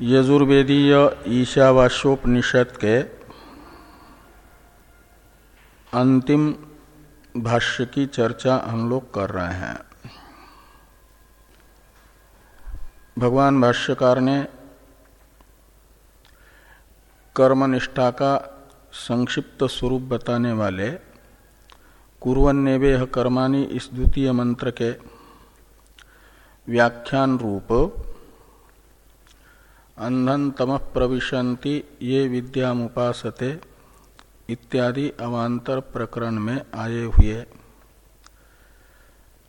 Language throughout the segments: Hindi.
यजुर्वेदीय ईशावास्योपनिषद के अंतिम भाष्य की चर्चा हम लोग कर रहे हैं। भगवान भाष्यकार ने कर्मनिष्ठा का संक्षिप्त स्वरूप बताने वाले कुरन्नेवेह कर्माणी इस द्वितीय मंत्र के व्याख्यान रूप अंधन तम प्रविशंति ये विद्यामुपासते इत्यादि अवान्तर प्रकरण में आए हुए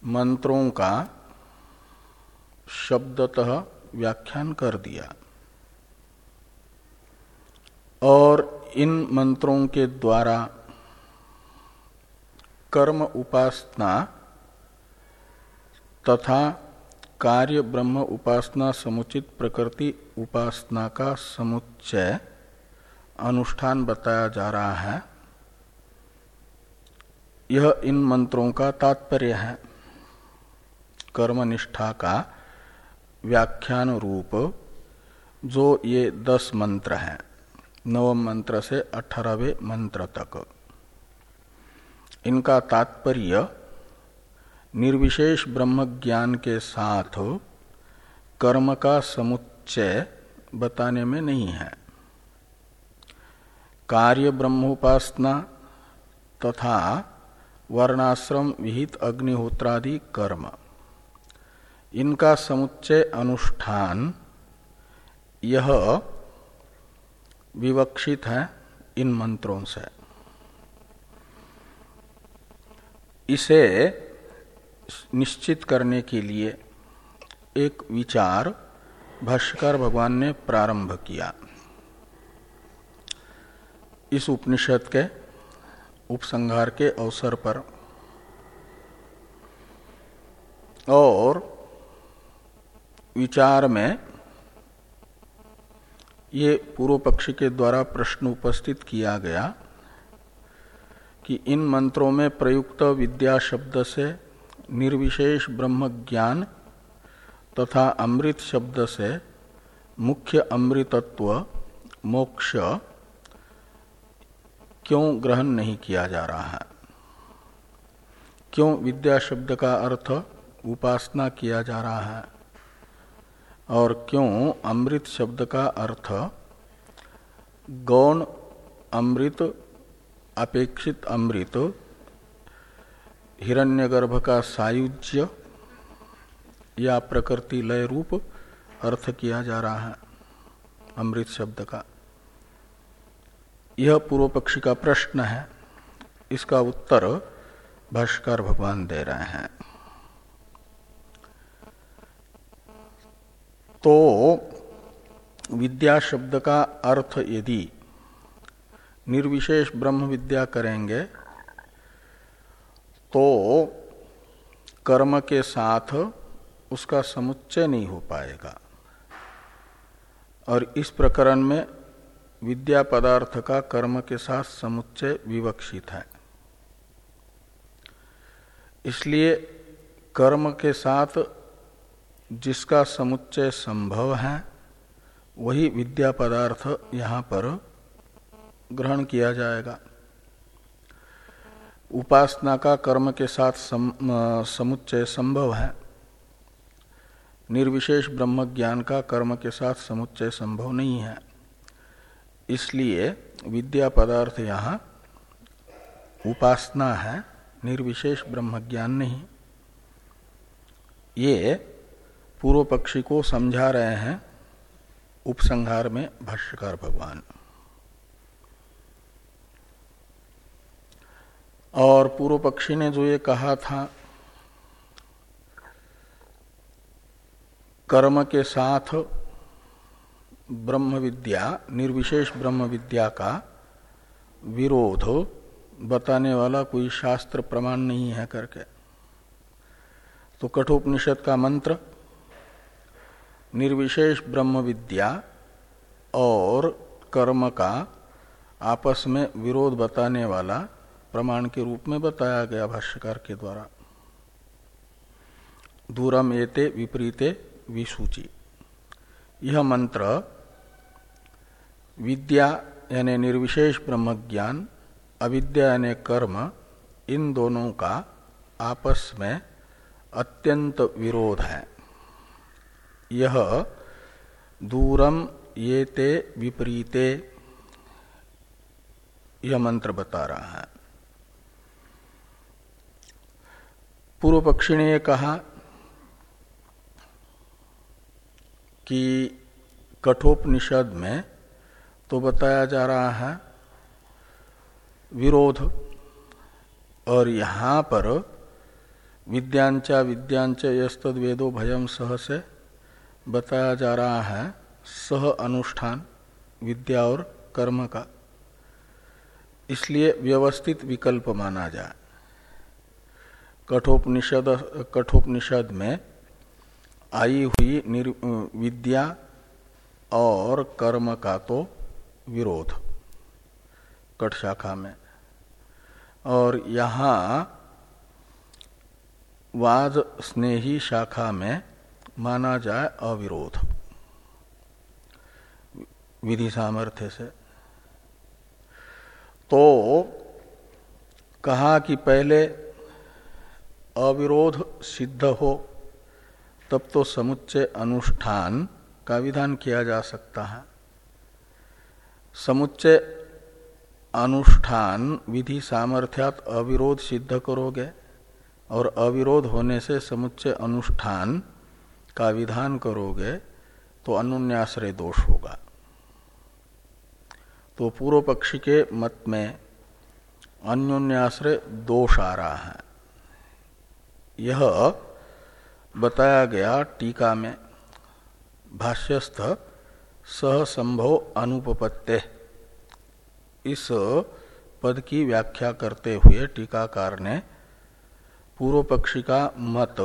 मंत्रों का शब्दतः व्याख्यान कर दिया। और इन मंत्रों के द्वारा कर्म उपासना तथा कार्य ब्रह्म उपासना समुचित प्रकृति उपासना का समुच्चय अनुष्ठान बताया जा रहा है। यह इन मंत्रों का तात्पर्य है। कर्मनिष्ठा का व्याख्यान रूप जो ये दस मंत्र हैं। नवम मंत्र से अठारहवें मंत्र तक। इनका तात्पर्य निर्विशेष ब्रह्म ज्ञान के साथ कर्म का समुच्चय बताने में नहीं है। कार्य ब्रह्मोपासना तथा वर्णाश्रम विहित अग्निहोत्रादि कर्म, इनका समुच्चय अनुष्ठान, यह विवक्षित है इन मंत्रों से। इसे निश्चित करने के लिए एक विचार भाष्यकार भगवान ने प्रारंभ किया। इस उपनिषद के उपसंहार के अवसर पर। और विचार में ये पूर्व पक्षी के द्वारा प्रश्न उपस्थित किया गया कि इन मंत्रों में प्रयुक्त विद्या शब्द से निर्विशेष ब्रह्म ज्ञान तथा अमृत शब्द से मुख्य अमृतत्व, मोक्ष, क्यों ग्रहण नहीं किया जा रहा है? क्यों विद्या शब्द का अर्थ उपासना किया जा रहा है? और क्यों अमृत शब्द का अर्थ गौण अमृत, अपेक्षित अमृत हिरण्यगर्भ का सायुज्य या प्रकृति लय रूप अर्थ किया जा रहा है, अमृत शब्द का। यह पूर्व पक्षी का प्रश्न है। इसका उत्तर भाष्कर भगवान दे रहे हैं। तो विद्या शब्द का अर्थ यदि निर्विशेष ब्रह्म विद्या करेंगे तो कर्म के साथ उसका समुच्चय नहीं हो पाएगा। और इस प्रकरण में विद्या पदार्थ का कर्म के साथ समुच्चय विवक्षित है। इसलिए कर्म के साथ जिसका समुच्चय संभव है, वही विद्या पदार्थ यहाँ पर ग्रहण किया जाएगा। उपासना का कर्म के साथ सम, समुच्चय संभव है। निर्विशेष ब्रह्म ज्ञान का कर्म के साथ समुच्चय संभव नहीं है। इसलिए विद्या पदार्थ यहाँ उपासना है निर्विशेष ब्रह्म ज्ञान नहीं। ये पूर्व पक्षी को समझा रहे हैं उपसंहार में भाष्यकार भगवान। और पूर्व पक्षी ने जो ये कहा था, कर्म के साथ ब्रह्म विद्या निर्विशेष ब्रह्म विद्या का विरोध बताने वाला कोई शास्त्र प्रमाण नहीं है करके। तो कठोपनिषद का मंत्र, निर्विशेष ब्रह्म विद्या और कर्म का आपस में विरोध बताने वाला प्रमाण के रूप में बताया गया भाष्यकार के द्वारा। दूरम एते विपरीते विसूची। यह मंत्र, विद्या यानी निर्विशेष ब्रह्म ज्ञान अविद्या यानी कर्म, इन दोनों का आपस में अत्यंत विरोध है। यह दूरम ये विपरीते, यह मंत्र बता रहा है। पूर्व पक्षी ने कहा कि कठोपनिषद में तो बताया जा रहा है, विरोध, और यहाँ पर विद्यांचा विद्यांच यस्तद वेदो भयम सह से बताया जा रहा है, सह अनुष्ठान, विद्या और कर्म का। इसलिए व्यवस्थित विकल्प माना जाए। कठोपनिषद कठोपनिषद में आई हुई विद्या और कर्म का तो विरोध कट शाखा में। और यहाँ वाद स्नेही शाखा में माना जाए अविरोध। विधि सामर्थ्य से। तो कहा कि पहले अविरोध सिद्ध हो, तब तो समुच्चय अनुष्ठान का विधान किया जा सकता है। समुच्चय अनुष्ठान विधि सामर्थ्यात अविरोध सिद्ध करोगे और अविरोध होने से समुच्चय अनुष्ठान का विधान करोगे तो अनुन्याश्रय दोष होगा। तो पूर्व पक्षी के मत में अन्योन्याश्रय दोष आ रहा है। यह बताया गया टीका में भाष्यस्थ सहसंभव अनुपत्ते इस पद की व्याख्या करते हुए टीकाकार ने पूर्व पक्षी का मत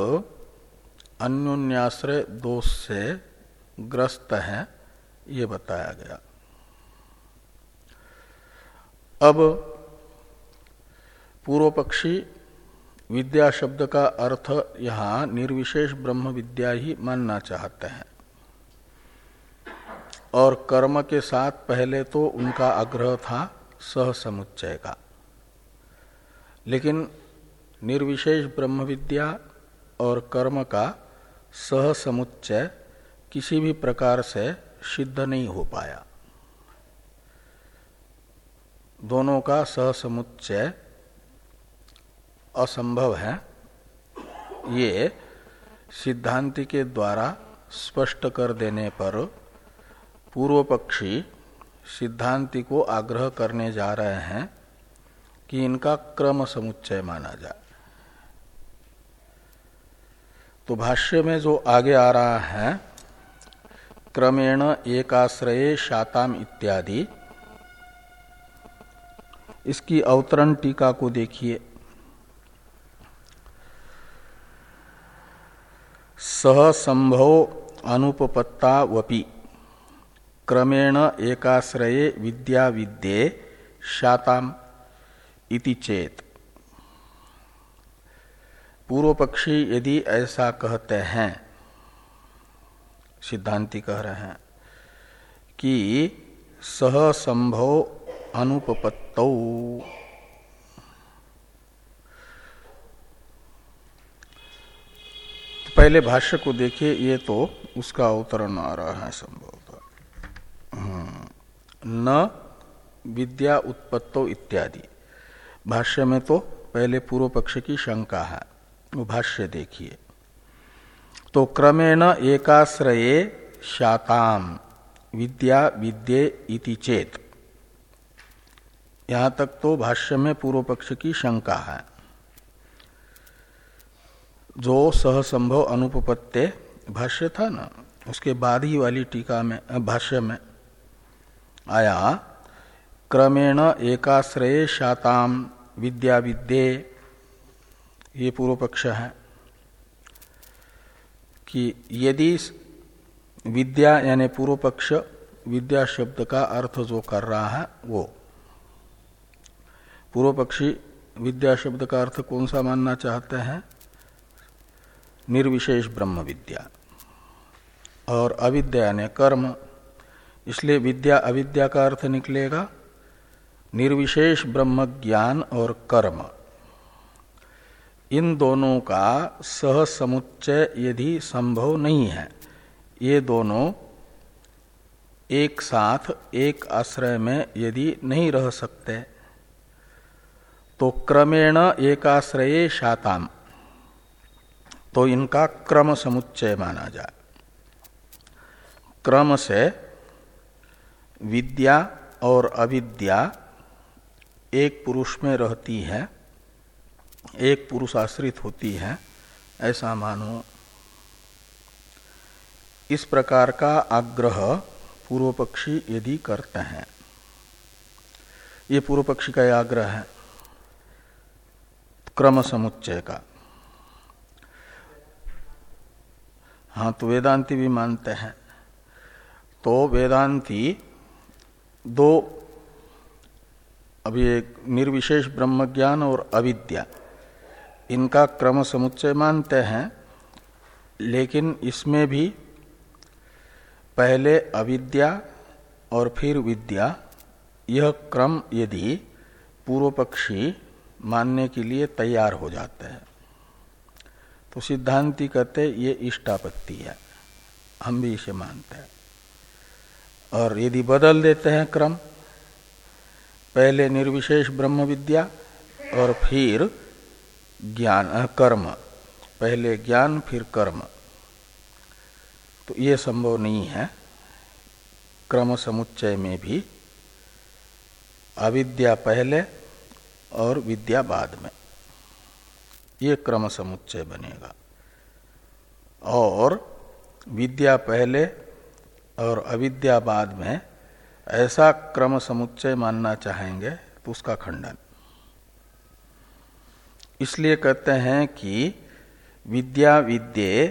अन्योन्याश्रय दोष से ग्रस्त है, ये बताया गया। अब पूर्व पक्षी विद्या शब्द का अर्थ यहाँ निर्विशेष ब्रह्म विद्या ही मानना चाहते हैं। और कर्म के साथ पहले तो उनका आग्रह था, सह समुच्चय का। लेकिन निर्विशेष ब्रह्म विद्या और कर्म का सह समुच्चय किसी भी प्रकार से सिद्ध नहीं हो पाया। दोनों का सह समुच्चय असंभव है, ये सिद्धांति के द्वारा स्पष्ट कर देने पर पूर्व पक्षी सिद्धांति को आग्रह करने जा रहे हैं कि इनका क्रम समुच्चय माना जाए। तो भाष्य में जो आगे आ रहा है, क्रमेण एकाश्रय शाताम इत्यादि, इसकी अवतरण टीका को देखिए। सहसंभव अनुपपत्ता वपि क्रमेण एकाश्रये विद्या विद्ये शाताम इति चेत। पूर्व पक्षी यदि ऐसा कहते हैं, सिद्धांति कह रहे हैं, कि सहसंभव अनुपपत्तौ पहले भाष्य को देखिए, ये तो उसका अवतरण आ रहा है संभवतः। हम्म। न विद्या उत्पत्तो इत्यादि। भाष्य में तो पहले पूर्व पक्ष की शंका है, वो भाष्य देखिए। तो क्रमेण एकाश्रये शाताम, विद्या विद्ये इति चेत। यहाँ तक तो भाष्य में पूर्व पक्ष की शंका है। जो सहसंभव अनुपत्य भाष्य था ना, उसके बाद ही वाली टीका में भाष्य में आया, क्रमेण एकाश्रय शाताम विद्या विद्ये, ये पूर्व पक्ष है, कि यदि विद्या यानी पूर्व पक्ष विद्या शब्द का अर्थ जो कर रहा है, वो। पूर्व पक्षी विद्या शब्द का अर्थ कौन सा मानना चाहते हैं? निर्विशेष ब्रह्म विद्या और अविद्या ने कर्म, इसलिए विद्या अविद्या का अर्थ निकलेगा, निर्विशेष ब्रह्म ज्ञान और कर्म। इन दोनों का सह समुच्चय यदि संभव नहीं है, ये दोनों एक साथ, एक आश्रय में यदि नहीं रह सकते तो क्रमेण एकाश्रय शाताम। तो इनका क्रम समुच्चय माना जाए। क्रम से विद्या और अविद्या एक पुरुष में रहती है, एक पुरुष आश्रित होती है, ऐसा मानो। इस प्रकार का आग्रह पूर्व पक्षी यदि करते हैं, ये पूर्व पक्षी का आग्रह है, क्रम समुच्चय का। हाँ तो वेदांति भी मानते हैं। तो वेदांति दो अभी एक निर्विशेष ब्रह्म ज्ञान और अविद्या, इनका क्रम समुच्चय मानते हैं, लेकिन इसमें भी पहले अविद्या और फिर विद्या, यह क्रम यदि पूर्व पक्षी मानने के लिए तैयार हो जाते हैं। तो सिद्धांति कहते ये इष्टापत्ति है। हम भी इसे मानते हैं। और यदि बदल देते हैं क्रम, पहले निर्विशेष ब्रह्म विद्या और फिर ज्ञान कर्म। पहले ज्ञान, फिर कर्म। तो ये संभव नहीं है। क्रम समुच्चय में भी, अविद्या पहले और विद्या बाद में। ये क्रम समुच्चय बनेगा। और विद्या पहले और अविद्या बाद में ऐसा क्रम समुच्चय मानना चाहेंगे तो उसका खंडन। इसलिए कहते हैं कि विद्या विद्ये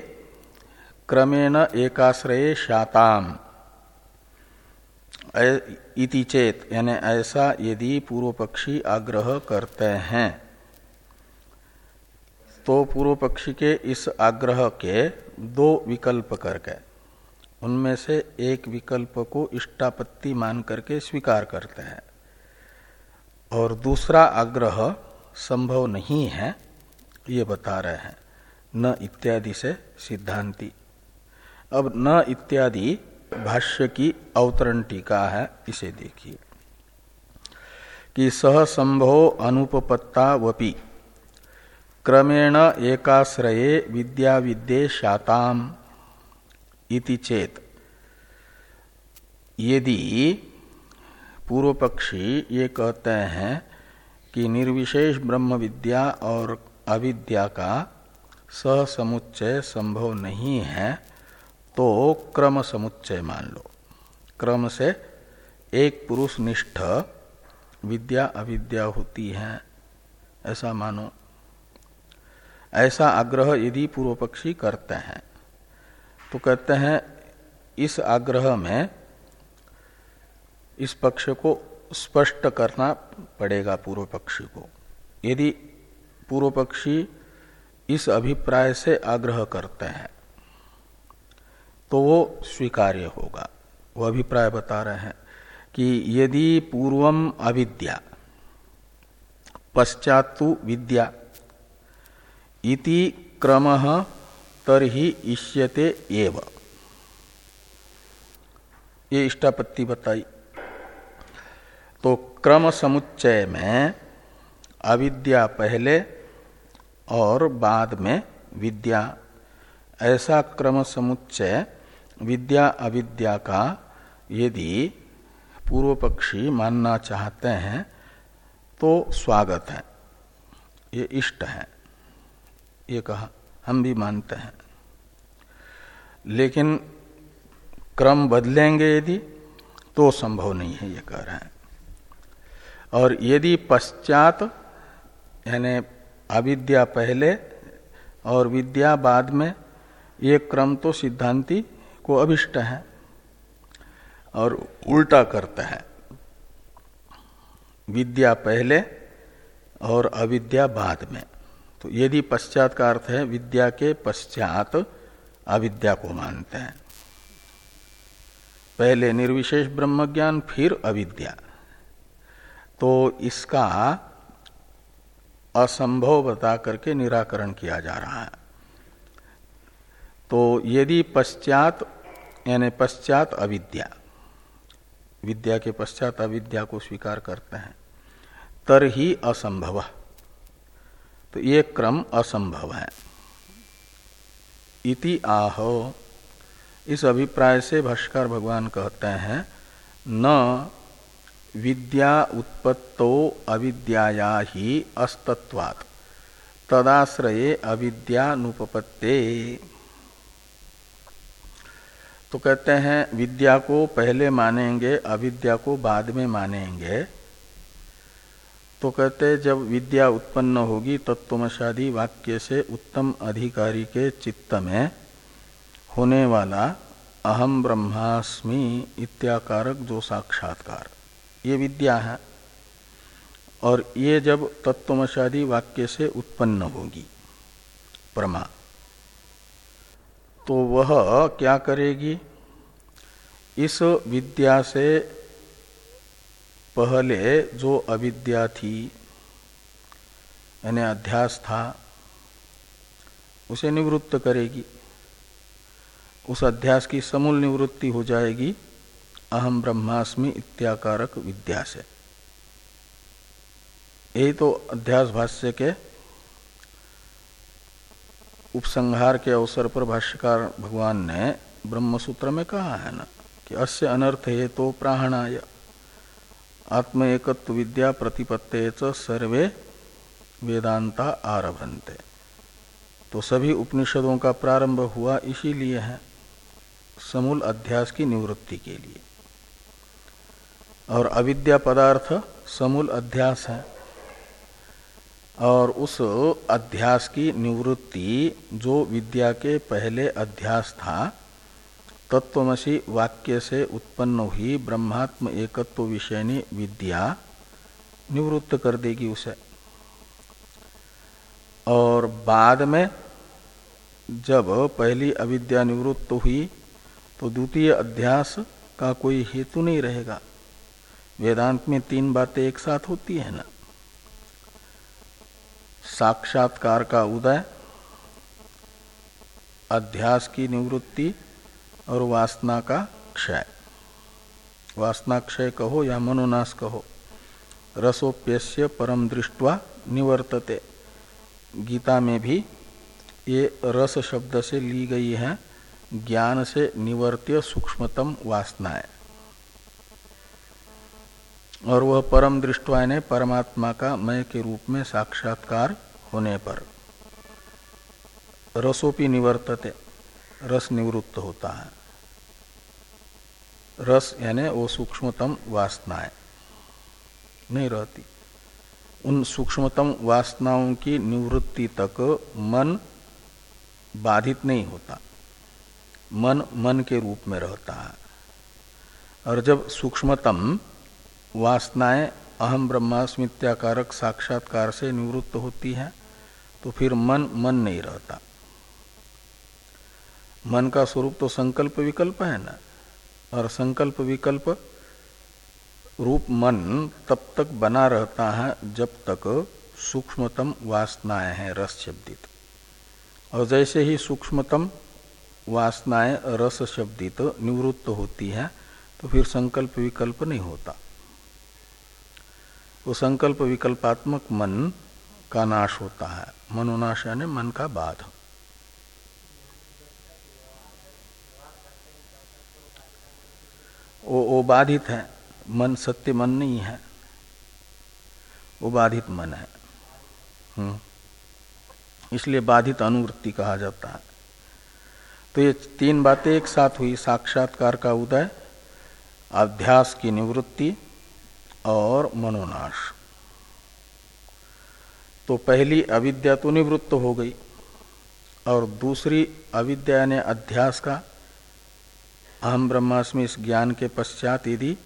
क्रमेण एकाश्रय शाताम। इति चेत, यानी ऐसा यदि पूर्व पक्षी आग्रह करते हैं। तो पूर्व पक्षी के इस आग्रह के दो विकल्प करके, उनमें से एक विकल्प को इष्टापत्ति मान करके स्वीकार करते हैं। और दूसरा आग्रह, संभव नहीं है, ये बता रहे हैं, न इत्यादि से सिद्धांति। अब न इत्यादि भाष्य की अवतरण टीका है, इसे देखिए। कि सह संभव अनुपपत्ता वपि क्रमेण एकाश्रये विद्या विद्ये शाताम इति चेत। यदि पूर्व पक्षी ये कहते हैं कि निर्विशेष ब्रह्म विद्या और अविद्या का समुच्चय संभव नहीं है तो क्रम समुच्चय मान लो। क्रम से एक पुरुष निष्ठ विद्या अविद्या होती है, ऐसा मानो। ऐसा आग्रह यदि पूर्व पक्षी करते हैं तो कहते हैं, इस आग्रह में इस पक्ष को स्पष्ट करना पड़ेगा पूर्व पक्षी को। यदि पूर्व पक्षी इस अभिप्राय से आग्रह करते हैं तो वो स्वीकार्य होगा। वो अभिप्राय बता रहे हैं कि यदि पूर्वम अविद्या पश्चात विद्या इति क्रम तरही इष्यते एव। ये इष्टापत्ति बताई। तो क्रम समुच्चय में, अविद्या पहले और बाद में विद्या। ऐसा क्रम समुच्चय विद्या अविद्या का यदि पूर्व पक्षी मानना चाहते हैं तो स्वागत है। ये इष्ट है। ये कहा, हम भी मानते हैं। लेकिन क्रम बदलेंगे यदि तो संभव नहीं है ये कह रहे हैं। और यदि पश्चात, यानी अविद्या पहले और विद्या बाद में, ये क्रम तो सिद्धांति को अभिष्ट है और उल्टा करता है। विद्या पहले और अविद्या बाद में। तो यदि पश्चात का अर्थ है विद्या के पश्चात अविद्या को मानते हैं। पहले निर्विशेष ब्रह्म ज्ञान फिर अविद्या। तो इसका असंभव बता करके निराकरण किया जा रहा है। तो यदि पश्चात, यानी पश्चात अविद्या, विद्या के पश्चात अविद्या को स्वीकार करते हैं तर ही असंभव। तो ये क्रम असंभव है। इति आह। इस अभिप्राय से भाष्कर भगवान कहते हैं, न विद्या उत्पत्तो अविद्याया ही अस्तत्वात्। तदाश्रये अविद्यानुपपत्ते तो कहते हैं, विद्या को पहले मानेंगे, अविद्या को बाद में मानेंगे। तो कहते जब विद्या उत्पन्न होगी, तत्वमशादी वाक्य से उत्तम अधिकारी के चित्त में होने वाला अहम ब्रह्मास्मि इत्याकारक जो साक्षात्कार, ये विद्या है। और ये जब तत्वमशादी वाक्य से उत्पन्न होगी, परमा तो वह क्या करेगी? इस विद्या से पहले जो अविद्या थी, यानी अध्यास था, उसे निवृत्त करेगी। उस अध्यास की समूल निवृत्ति हो जाएगी, अहम ब्रह्मास्मि इत्याकारक विद्या से। यही तो अध्यास भाष्य के उपसंहार के अवसर पर भाष्यकार भगवान ने ब्रह्मसूत्र में कहा है ना, कि अस्य अनर्थ है तो प्राणाय। आत्म एकत्व विद्या प्रतिपत्ते सर्वे वेदांता आरभंते तो सभी उपनिषदों का प्रारंभ हुआ इसीलिए है, समूल अध्यास की निवृत्ति के लिए। और अविद्या पदार्थ समूल अध्यास है, और उस अध्यास की निवृत्ति जो विद्या के पहले अध्यास था तत्वमसी वाक्य से उत्पन्न हुई ब्रह्मात्म एकत्व विषयनी विद्या। निवृत्त कर देगी उसे। और बाद में जब पहली अविद्या निवृत्त हुई तो द्वितीय अध्यास का कोई हेतु नहीं रहेगा। वेदांत में तीन बातें एक साथ होती है ना। साक्षात्कार का उदय, अध्यास की निवृत्ति और वासना का क्षय। वासना क्षय कहो या मनोनाश कहो, रसोप्यस्य परम दृष्टवा निवर्तते। गीता में भी ये रस शब्द से ली गई है, ज्ञान से निवर्त्य सूक्ष्मतम वासनाएँ। और वह परम दृष्टवा ने परमात्मा का मय के रूप में साक्षात्कार होने पर। रसोपी निवर्तते, रस निवृत्त होता है। रस यानी वो सूक्ष्मतम वासनाएँ नहीं रहती। उन सूक्ष्मतम वासनाओं की निवृत्ति तक मन बाधित नहीं होता। मन मन के रूप में रहता है। और जब सूक्ष्मतम वासनाएँ अहम ब्रह्मास्मित्याकारक साक्षात्कार से निवृत्त होती है तो फिर मन मन नहीं रहता। मन का स्वरूप तो संकल्प विकल्प है ना? और संकल्प विकल्प रूप मन तब तक बना रहता है जब तक सूक्ष्मतम वासनाएँ हैं, रस शब्दित। और जैसे ही सूक्ष्मतम वासनाएँ, रस शब्दित निवृत्त होती है तो फिर संकल्प विकल्प नहीं होता। वो संकल्प विकल्पात्मक मन का नाश होता है। मनोनाश यानी मन का बाध। वो वो बाधित है। मन सत्य मन नहीं है। वो बाधित मन है। हम्म। इसलिए बाधित अनुवृत्ति कहा जाता है। तो ये तीन बातें एक साथ हुई। साक्षात्कार का उदय अध्यास की निवृत्ति और मनोनाश। तो पहली अविद्या तो निवृत्त हो गई और दूसरी अविद्या ने अध्यास का अहम ब्रह्मास्मि इस ज्ञान के पश्चात यदि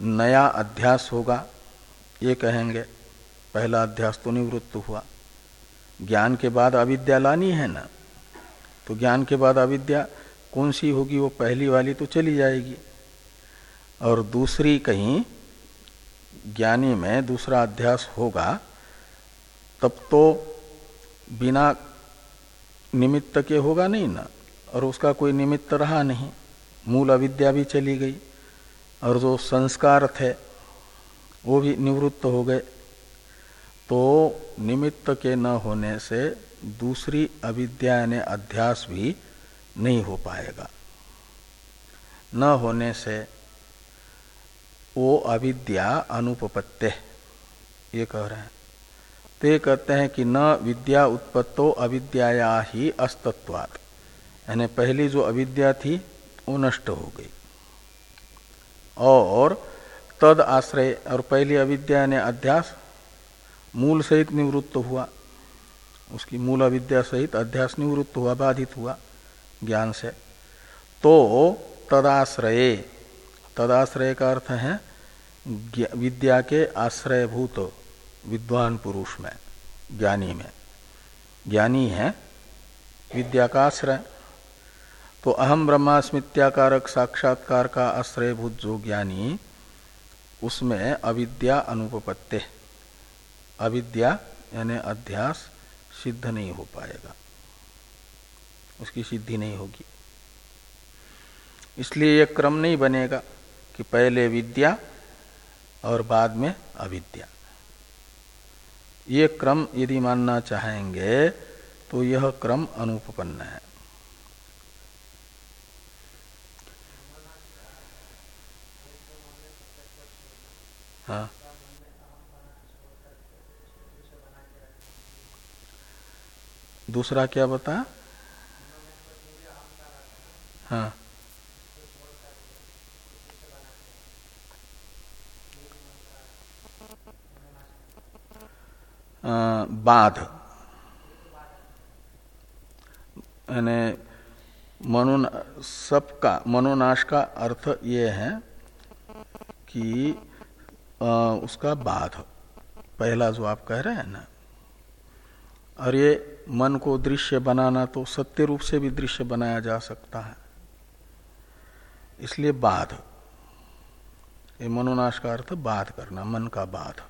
नया अध्यास होगा, ये कहेंगे, पहला अध्यास तो निवृत्त हुआ। ज्ञान के बाद अविद्या लानी है ना? तो ज्ञान के बाद अविद्या कौन सी होगी? वो पहली वाली तो चली जाएगी। और दूसरी कहीं, ज्ञानी में दूसरा अध्यास होगा, तब तो बिना निमित्त के होगा नहीं ना? और उसका कोई निमित्त रहा नहीं। मूल अविद्या भी चली गई और जो संस्कार थे, वो भी निवृत्त हो गए। तो निमित्त के न होने से दूसरी अविद्या यानी अध्यास भी नहीं हो पाएगा। न होने से वो अविद्या अनुपपत्ति, ये कह रहे हैं। तो ये कहते हैं कि न विद्या उत्पत्तो अविद्या ही अस्तत्वात। यानी पहली जो अविद्या थी वो नष्ट हो गई। और तद आश्रय और पहली अविद्या ने अध्यास मूल सहित निवृत्त हुआ। उसकी मूल अविद्या सहित अध्यास निवृत्त हुआ, बाधित हुआ ज्ञान से। तो तदाश्रय तदाश्रय का अर्थ है विद्या के आश्रयभूत विद्वान पुरुष में, ज्ञानी में। ज्ञानी है, विद्या का आश्रय। तो अहम ब्रह्मास्मित्याकारक साक्षात्कार का आश्रयभूत जो ज्ञानी, उसमें अविद्या अनुपत्ति अविद्या यानी अध्यास सिद्ध नहीं हो पाएगा। उसकी सिद्धि नहीं होगी। इसलिए यह क्रम नहीं बनेगा कि पहले विद्या और बाद में अविद्या। ये क्रम यदि मानना चाहेंगे तो यह क्रम अनुपन्न है। हाँ। दूसरा क्या बता? हाँ। बाध। मनो सबका मनोनाश का अर्थ ये है कि उसका बाध पहला जो आप कह रहे हैं ना, और ये मन को दृश्य बनाना तो सत्य रूप से भी दृश्य बनाया जा सकता है। इसलिए बाध ये मनोनाश का अर्थ बाध करना, मन का बाध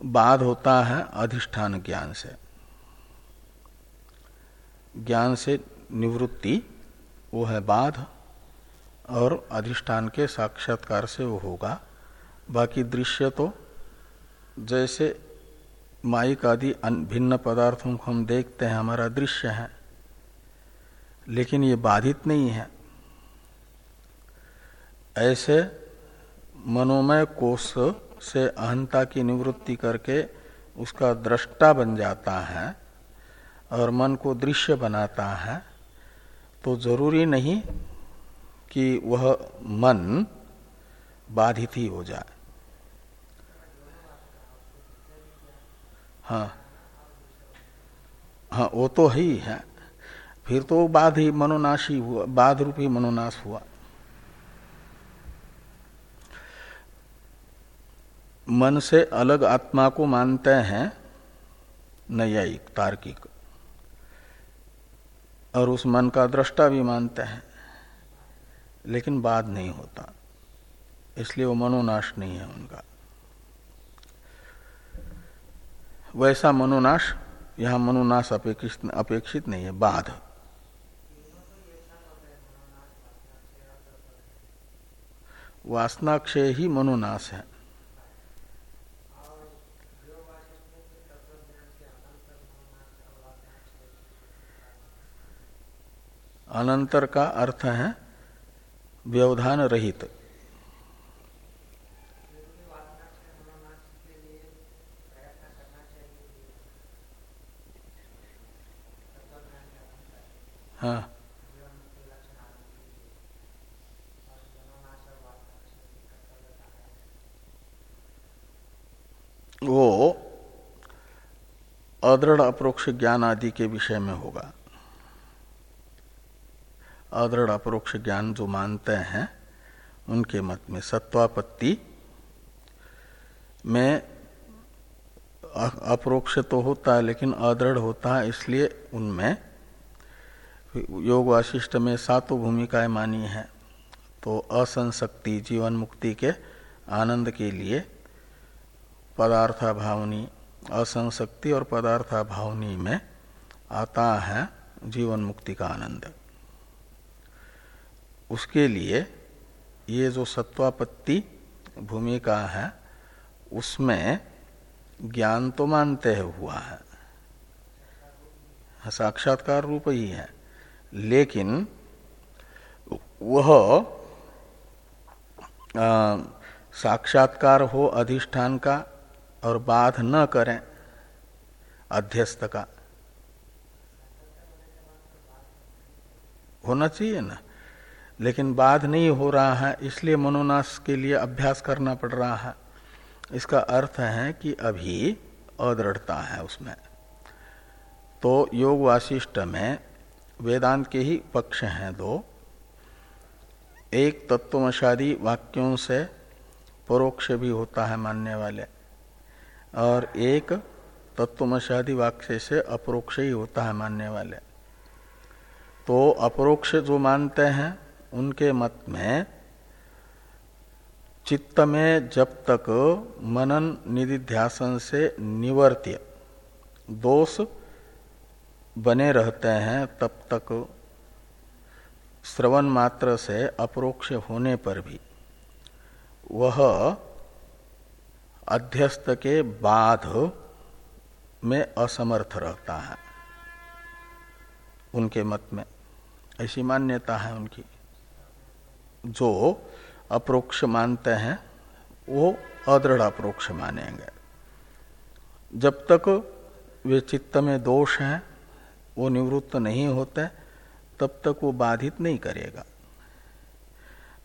बाध होता है अधिष्ठान ज्ञान से। ज्ञान से निवृत्ति, वो है बाध। और अधिष्ठान के साक्षात्कार से वो होगा। बाकी दृश्य तो जैसे माइक आदि भिन्न पदार्थों को हम देखते हैं, हमारा दृश्य है। लेकिन ये बाधित नहीं है। ऐसे मनोमय कोष से अहंता की निवृत्ति करके उसका दृष्टा बन जाता है और मन को दृश्य बनाता है तो ज़रूरी नहीं कि वह मन बाधित ही हो जाए। हाँ। हाँ वो तो ही है फिर तो बाध ही मनोनाशी हुआ, बाध रूपी मनोनाश हुआ। मन से अलग आत्मा को मानते हैं नैयायिक, तार्किक। और उस मन का दृष्टा भी मानते हैं। लेकिन बाद नहीं होता। इसलिए वो मनोनाश नहीं है उनका। वैसा मनोनाश, यहाँ मनोनाश अपेक्षित अपेक्षित नहीं है बाध वासनाक्षय ही मनोनाश है। अनंतर का अर्थ है व्यवधान रहित। हाँ। वो अदृढ़ अप्रोक्ष ज्ञान आदि के विषय में होगा। अदृढ़ अप्रोक्ष ज्ञान जो मानते हैं, उनके मत में सत्वापत्ति। में अप्रोक्ष तो होता है, लेकिन अदृढ़ होता है, इसलिए उनमें योग वाशिष्ट में सातों भूमिकाएँ मानी हैं। तो असंशक्ति जीवन मुक्ति के आनंद के लिए पदार्था भावनी असंशक्ति और पदार्था भावनी में आता है जीवन मुक्ति का आनंद। उसके लिए ये जो सत्वापत्ति भूमिका है, उसमें ज्ञान तो मानते हैं, हुआ है। साक्षात्कार रूप ही है। लेकिन वह साक्षात्कार हो अधिष्ठान का और बाध न करें, अध्यस्त का। होना चाहिए ना? लेकिन बाध नहीं हो रहा है, इसलिए मनोनाश के लिए अभ्यास करना पड़ रहा है। इसका अर्थ है कि अभी अदृढ़ता है उसमें। तो योग वासिष्ठ में वेदांत के ही पक्ष हैं दो। एक तत्वमशादी वाक्यों से परोक्ष भी होता है मानने वाले, और एक तत्वमशादी वाक्य से अपरोक्ष ही होता है मानने वाले। तो अपरोक्ष जो मानते हैं उनके मत में चित्त में जब तक मनन निधिध्यासन से निवर्त्य दोष बने रहते हैं, तब तक श्रवण मात्र से अप्रोक्ष होने पर भी वह अध्यस्त के बाध में असमर्थ रहता है उनके मत में। ऐसी मान्यता है उनकी। जो अप्रोक्ष मानते हैं, वो अदृढ़ अप्रोक्ष मानेंगे। जब तक वे चित्त में दोष हैं, वो निवृत्त नहीं होते, तब तक वो बाधित नहीं करेगा।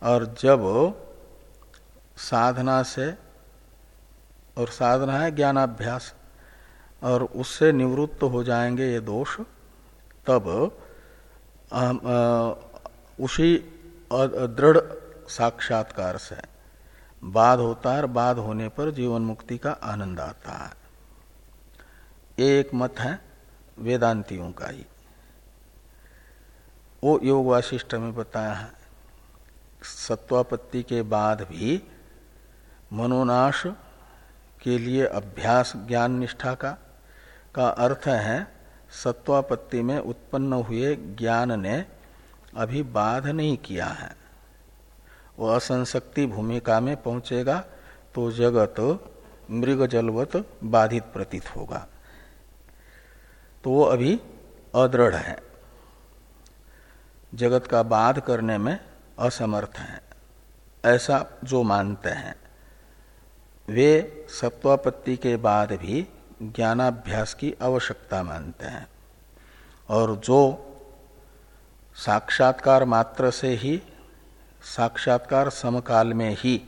और जब साधना से, और साधना है ज्ञानाभ्यास, और उससे निवृत्त हो जाएँगे ये दोष, तब उसी दृढ़ साक्षात्कार से। बाध होता है बाध होने पर जीवन मुक्ति का आनंद आता है। एक मत है वेदांतियों का ही। वो योग वाशिष्ठ में बताया है, सत्वापत्ति के बाद भी मनोनाश के लिए अभ्यास ज्ञान निष्ठा का का अर्थ है, सत्वापत्ति में उत्पन्न हुए ज्ञान ने अभी बाध नहीं किया है। वो असंशक्ति भूमिका में पहुंचेगा तो जगत मृग जलवत बाधित प्रतीत होगा। तो वो अभी अदृढ़ है। जगत का बाध करने में असमर्थ है। ऐसा जो मानते हैं। वे सत्वापत्ति के बाद भी ज्ञानाभ्यास की आवश्यकता मानते हैं। और जो साक्षात्कार मात्र से ही, साक्षात्कार समकाल में ही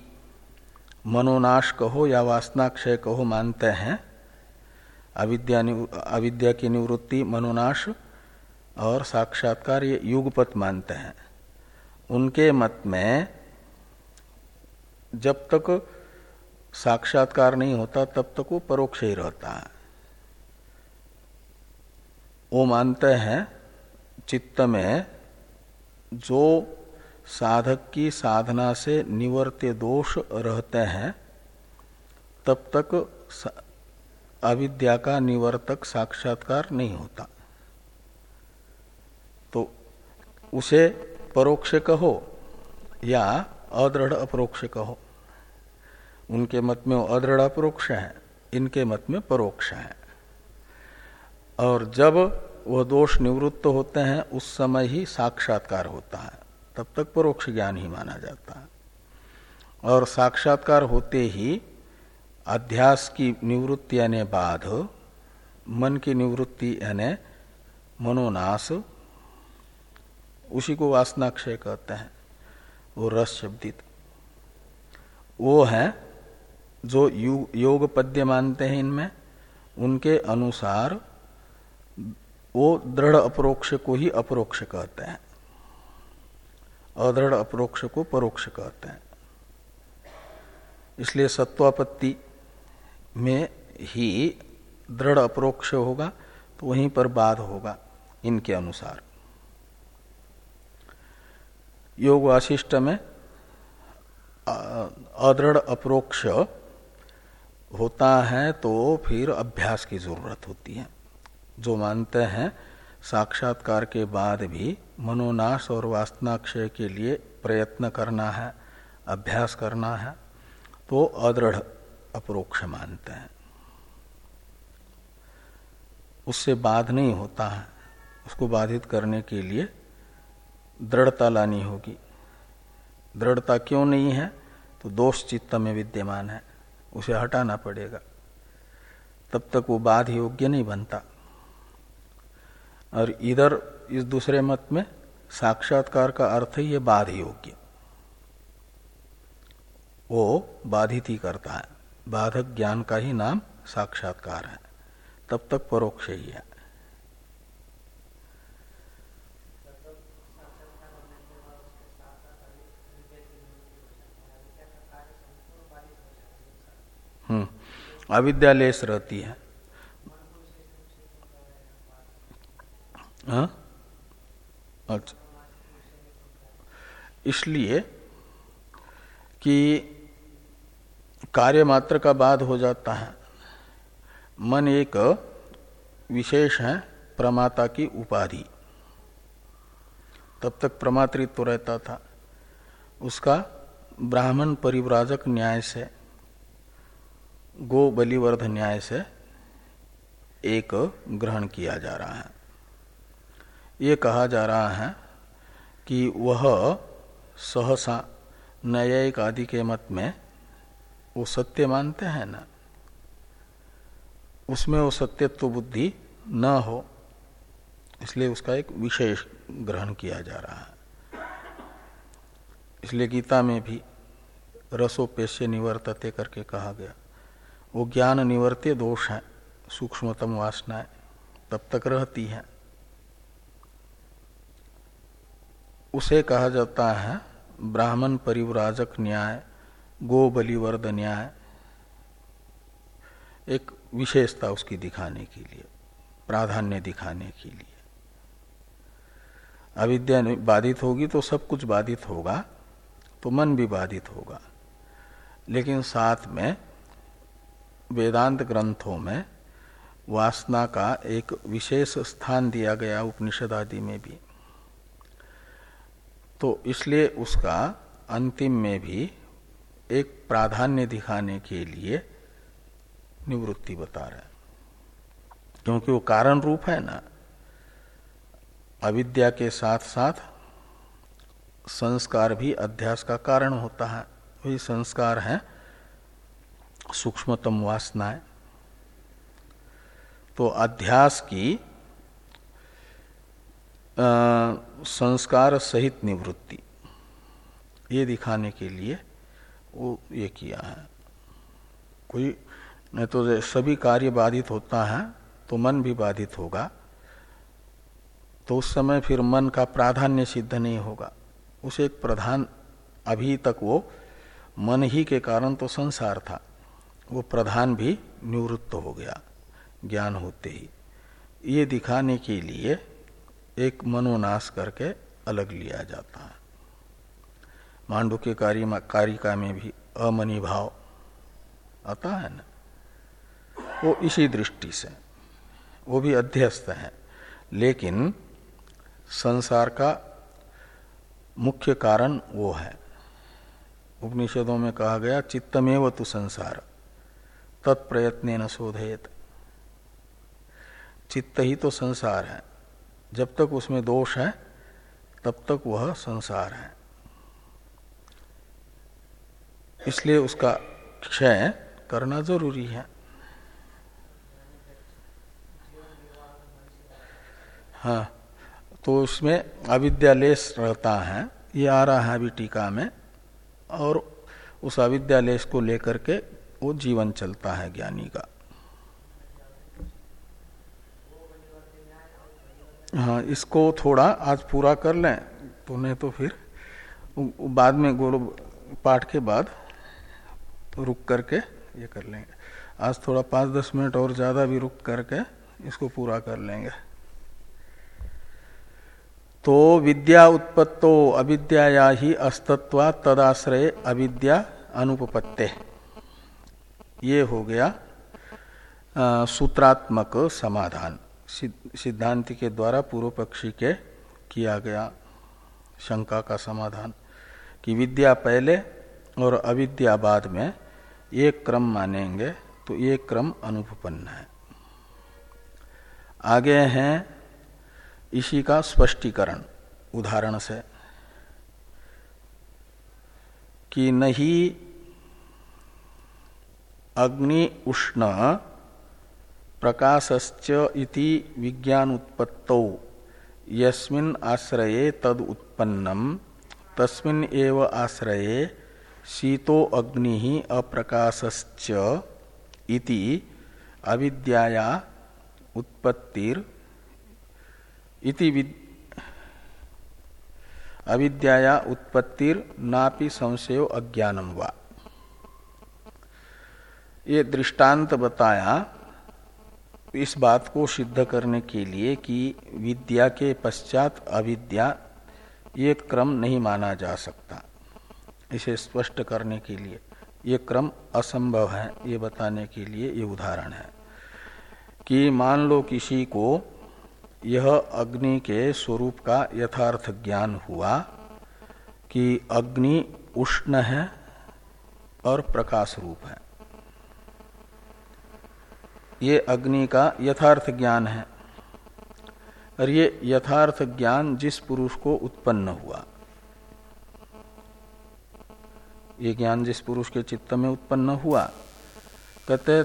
मनोनाश कहो या वासनाक्षय कहो मानते हैं। अविद्या अविद्या की निवृत्ति, मनोनाश और साक्षात्कार ये युगपत मानते हैं। उनके मत में जब तक साक्षात्कार नहीं होता, तब तक वो परोक्ष ही रहता है। वो मानते हैं, चित्त में जो साधक की साधना से निवर्त्य दोष रहते हैं, तब तक अविद्या का निवर्तक साक्षात्कार नहीं होता। तो उसे परोक्ष कहो या अदृढ़ अपरोक्ष कहो। उनके मत में अदृढ़ अपरोक्ष है, इनके मत में परोक्ष है। और जब वह दोष निवृत्त होते हैं, उस समय ही साक्षात्कार होता है। तब तक परोक्ष ज्ञान ही माना जाता है। और साक्षात्कार होते ही अध्यास की निवृत्ति यानी बाध मन की निवृत्ति यानी मनोनाश उसी को वासनाक्षय कहते हैं। वो रस शब्दित। वो है जो योग पद्य मानते हैं इनमें। उनके अनुसार वो दृढ़ अपरोक्ष को ही अपरोक्ष कहते हैं। अदृढ़ अपरोक्ष को परोक्ष कहते हैं। इसलिए सत्वापत्ति में ही दृढ़ अपरोक्ष होगा तो वहीं पर बाध होगा इनके अनुसार। योग वाशिष्ट में अदृढ़ अप्रोक्ष होता है तो फिर अभ्यास की ज़रूरत होती है। जो मानते हैं, साक्षात्कार के बाद भी मनोनाश और वासनाक्षय के लिए प्रयत्न करना है, अभ्यास करना है तो अदृढ़ अप्रोक्ष मानते हैं। उससे बाध नहीं होता है। उसको बाधित करने के लिए दृढ़ता लानी होगी। दृढ़ता क्यों नहीं है? तो दोष चित्त में विद्यमान है। उसे हटाना पड़ेगा। तब तक वो बाध योग्य नहीं बनता। और इधर इस दूसरे मत में साक्षात्कार का अर्थ ही है बाध योग्य। वो बाधित ही करता है। बाधक ज्ञान का ही नाम साक्षात्कार है। तब तक परोक्ष ही है। हम्म। अविद्यालेश रहती हाँ। इसलिए कि कार्य मात्र का बाद हो जाता है। मन एक विशेष है, प्रमाता की उपाधि। तब तक प्रमातृत्व तो रहता था। उसका ब्राह्मण परिव्राजक न्याय से, गो बलिवर्ध न्याय से एक ग्रहण किया जा रहा है। ये कहा जा रहा है कि वह सहसा न्यायिक आदि के मत में वो सत्य मानते हैं ना। उसमें वो सत्यत्व बुद्धि न हो, इसलिए उसका एक विशेष ग्रहण किया जा रहा है। इसलिए गीता में भी रसोपेश्य निवर्तते करके कहा गया, वो ज्ञान निवर्त्य दोष है, सूक्ष्मतम वासनाएँ तब तक रहती हैं। उसे कहा जाता है ब्राह्मण परिवराजक न्याय, गो बलिवर्द न्याय। एक विशेषता उसकी दिखाने के लिए, प्राधान्य दिखाने के लिए। अविद्या बाधित होगी तो सब कुछ बाधित होगा तो मन भी बाधित होगा। लेकिन साथ में वेदांत ग्रंथों में वासना का एक विशेष स्थान दिया गया उपनिषद आदि में भी। तो इसलिए उसका अंतिम में भी एक प्राधान्य दिखाने के लिए निवृत्ति बता रहे क्योंकि वो कारण रूप है ना। अविद्या के साथ साथ संस्कार भी अध्यास का कारण होता है। वही संस्कार है सूक्ष्मतम वासनाएँ। तो अध्यास की संस्कार सहित निवृत्ति। ये दिखाने के लिए वो ये किया है। कोई नहीं तो सभी कार्य बाधित होता है तो मन भी बाधित होगा। तो उस समय फिर मन का प्राधान्य सिद्ध नहीं होगा। उसे एक प्रधान अभी तक वो मन ही के कारण तो संसार था। वो प्रधान भी निवृत्त हो गया, ज्ञान होते ही। ये दिखाने के लिए एक मनोनाश करके अलग लिया जाता है। मांडू के कारिका में भी अमनी भाव आता है ना? वो इसी दृष्टि से। वो भी अध्यस्त है। लेकिन संसार का मुख्य कारण वो है। उपनिषदों में कहा गया, चित्तमेव तु संसार तत्प्रयत्न न शोधेत। चित्त ही तो संसार है। जब तक उसमें दोष है, तब तक वह संसार है। इसलिए उसका क्षय करना ज़रूरी है। हाँ तो उसमें अविद्यालेश रहता है, ये आ रहा है अभी टीका में, और उस अविद्यालेश को लेकर के वो जीवन चलता है ज्ञानी का। हाँ इसको थोड़ा आज पूरा कर लें तो नहीं तो फिर बाद में गुरु पाठ के बाद रुक करके ये कर लेंगे। आज थोड़ा पाँच दस मिनट और ज़्यादा भी रुक करके इसको पूरा कर लेंगे। तो विद्या उत्पत्तो अविद्या ही अस्तत्वा तदाश्रय अविद्या अनुपत्ते ये हो गया सूत्रात्मक समाधान। सिद्धांति के द्वारा पूर्व पक्षी के किया गया शंका का समाधान कि विद्या पहले और अविद्या बाद में एक क्रम मानेंगे तो एक क्रम अनुपन्न है। आगे हैं इसी का स्पष्टीकरण, उदाहरण से। कि नहीं अग्नि उष्ण प्रकाशश्च इति विज्ञान उत्पत्तौ यस्मिन आश्रये तद उत्पन्नम तस्मिन एव आश्रये शीतो अग्नि अप्रकाशश्च इति अविद्याया उत्पत्तिर। इति अविद्याया उत्पत्तिर नापि संशयो अज्ञानम वा। ये दृष्टांत बताया इस बात को सिद्ध करने के लिए कि विद्या के पश्चात अविद्या, ये क्रम नहीं माना जा सकता। इसे स्पष्ट करने के लिए, ये क्रम असंभव है, ये बताने के लिए ये उदाहरण है कि मान लो किसी को यह अग्नि के स्वरूप का यथार्थ ज्ञान हुआ कि अग्नि उष्ण है और प्रकाश रूप है। ये अग्नि का यथार्थ ज्ञान है। और ये यथार्थ ज्ञान जिस पुरुष को उत्पन्न हुआ, ये ज्ञान जिस पुरुष के चित्त में उत्पन्न हुआ, कहते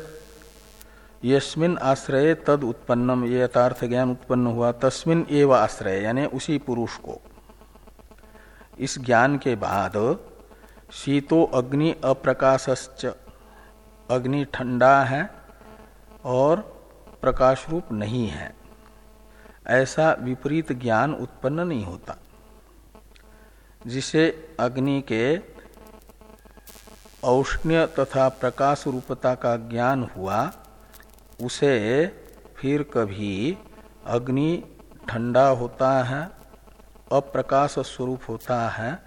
यस्मिन आश्रय तद उत्पन्नम, ये यथार्थ ज्ञान उत्पन्न हुआ, तस्मिन एव आश्रय, यानी उसी पुरुष को। इस ज्ञान के बाद शीतो अग्नि अप्रकाशश्च, अग्नि ठंडा है और प्रकाश रूप नहीं है। ऐसा विपरीत ज्ञान उत्पन्न नहीं होता। जिसे अग्नि के औष्ण्य तथा प्रकाश रूपता का ज्ञान हुआ, उसे फिर कभी अग्नि ठंडा होता है, अप्रकाश स्वरूप होता है,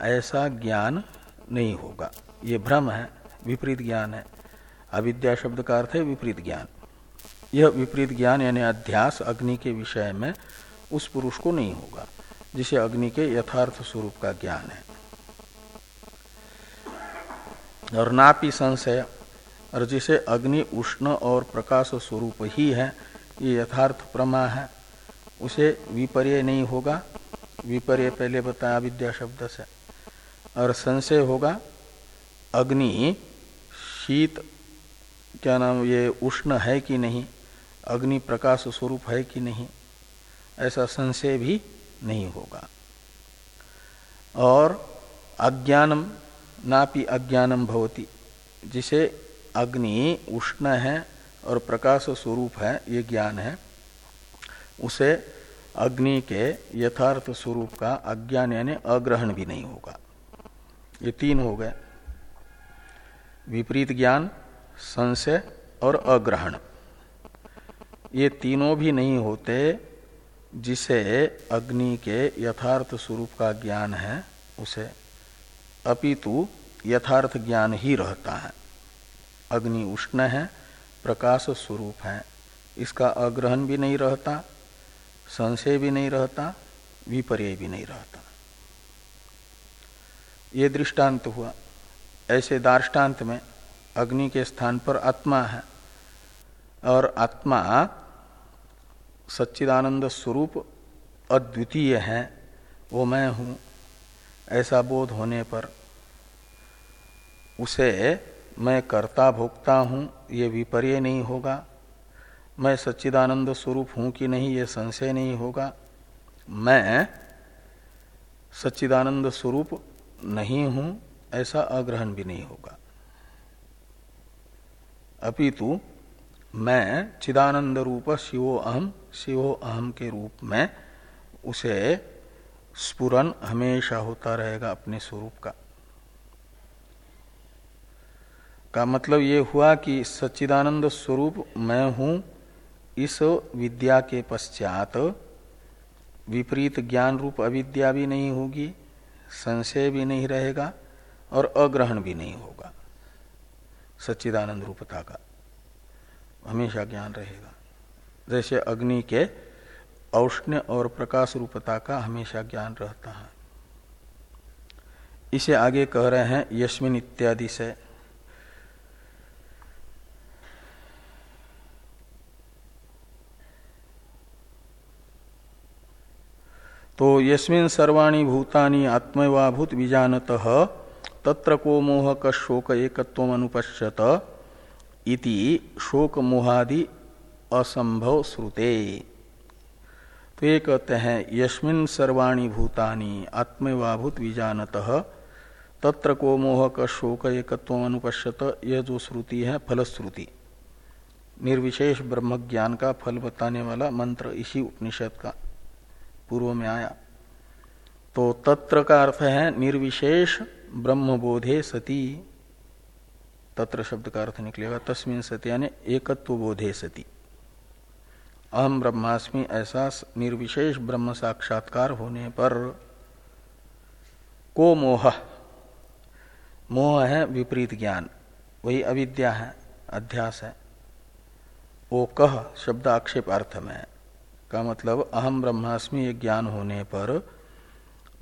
ऐसा ज्ञान नहीं होगा। ये भ्रम है, विपरीत ज्ञान है। अविद्या शब्द का अर्थ है विपरीत ज्ञान। यह विपरीत ज्ञान यानी अध्यास अग्नि के विषय में उस पुरुष को नहीं होगा, जिसे अग्नि के यथार्थ स्वरूप का ज्ञान है। और नापी संशय, और जिसे अग्नि उष्ण और प्रकाश स्वरूप ही है, ये यथार्थ प्रमा है। उसे विपर्य नहीं होगा। विपर्य पहले बताया विद्या शब्द से। और संशय होगा, अग्नि शीत क्या नाम, ये उष्ण है कि नहीं? अग्नि प्रकाश स्वरूप है कि नहीं? ऐसा संशय भी नहीं होगा। और अज्ञानम, नापि अज्ञानम भवती। जिसे अग्नि उष्ण है और प्रकाश स्वरूप है, ये ज्ञान है, उसे अग्नि के यथार्थ स्वरूप का अज्ञान यानी अग्रहण भी नहीं होगा। ये तीन हो गए। विपरीत ज्ञान संशय और अग्रहण। ये तीनों भी नहीं होते जिसे अग्नि के यथार्थ स्वरूप का ज्ञान है, उसे अपितु यथार्थ ज्ञान ही रहता है। अग्नि उष्ण है, प्रकाश स्वरूप है, इसका अग्रहण भी नहीं रहता, संशय भी नहीं रहता, विपर्य भी नहीं रहता। ये दृष्टांत हुआ। ऐसे दार्टान्त में अग्नि के स्थान पर आत्मा है। और आत्मा सच्चिदानंद स्वरूप अद्वितीय है, वो मैं हूँ, ऐसा बोध होने पर। उसे मैं कर्ता भोक्ता हूँ, ये विपर्य नहीं होगा। मैं सच्चिदानंद स्वरूप हूँ कि नहीं, ये संशय नहीं होगा। मैं सच्चिदानंद स्वरूप नहीं हूँ, ऐसा अग्रहण भी नहीं होगा। अपितु, मैं चिदानंद रूप शिवो अहम शिवो अहम के रूप में उसे स्पुरन हमेशा होता रहेगा अपने स्वरूप का। का मतलब ये हुआ कि सच्चिदानंद स्वरूप मैं हूँ, इस विद्या के पश्चात विपरीत ज्ञान रूप अविद्या भी नहीं होगी, संशय भी नहीं रहेगा और अग्रहण भी नहीं होगा। सच्चिदानंद रूपता का। हमेशा ज्ञान रहेगा। जैसे अग्नि के औष्ण्य और प्रकाश रूपता का हमेशा ज्ञान रहता है। इसे आगे कह रहे हैं यस्मिन इत्यादि से। तो यस्मिन सर्वाणी भूतानि आत्मवाभूत विजानत तत्र को मोह का शोक एकत्व अनुपश्यत इति शोक मोहादि असंभव श्रुते तो ये कहते हैं, यस्मिन सर्वाणी भूतानि आत्मवाभूत विजानत, तत्र को मोह का शोक एकत्व अनुपश्यत यह जो श्रुति है, फलश्रुति। निर्विशेष ब्रह्म ज्ञान का फल बताने वाला मंत्र इसी उपनिषद का पूर्व में आया। तो तत्र का अर्थ है, निर्विशेष ब्रह्मबोधे सती, तत्र शब्द का अर्थ निकलेगा, तस्मिन सती, यानी एकत्व बोधे सती। अहम ब्रह्मास्मि, ऐसा निर्विशेष ब्रह्म साक्षात्कार होने पर को मोह? मोह है विपरीत ज्ञान, वही अविद्या है, अध्यास है। वो कह शब्द आक्षेप अर्थ में है, का मतलब अहम ब्रह्मास्मि, ये ज्ञान होने पर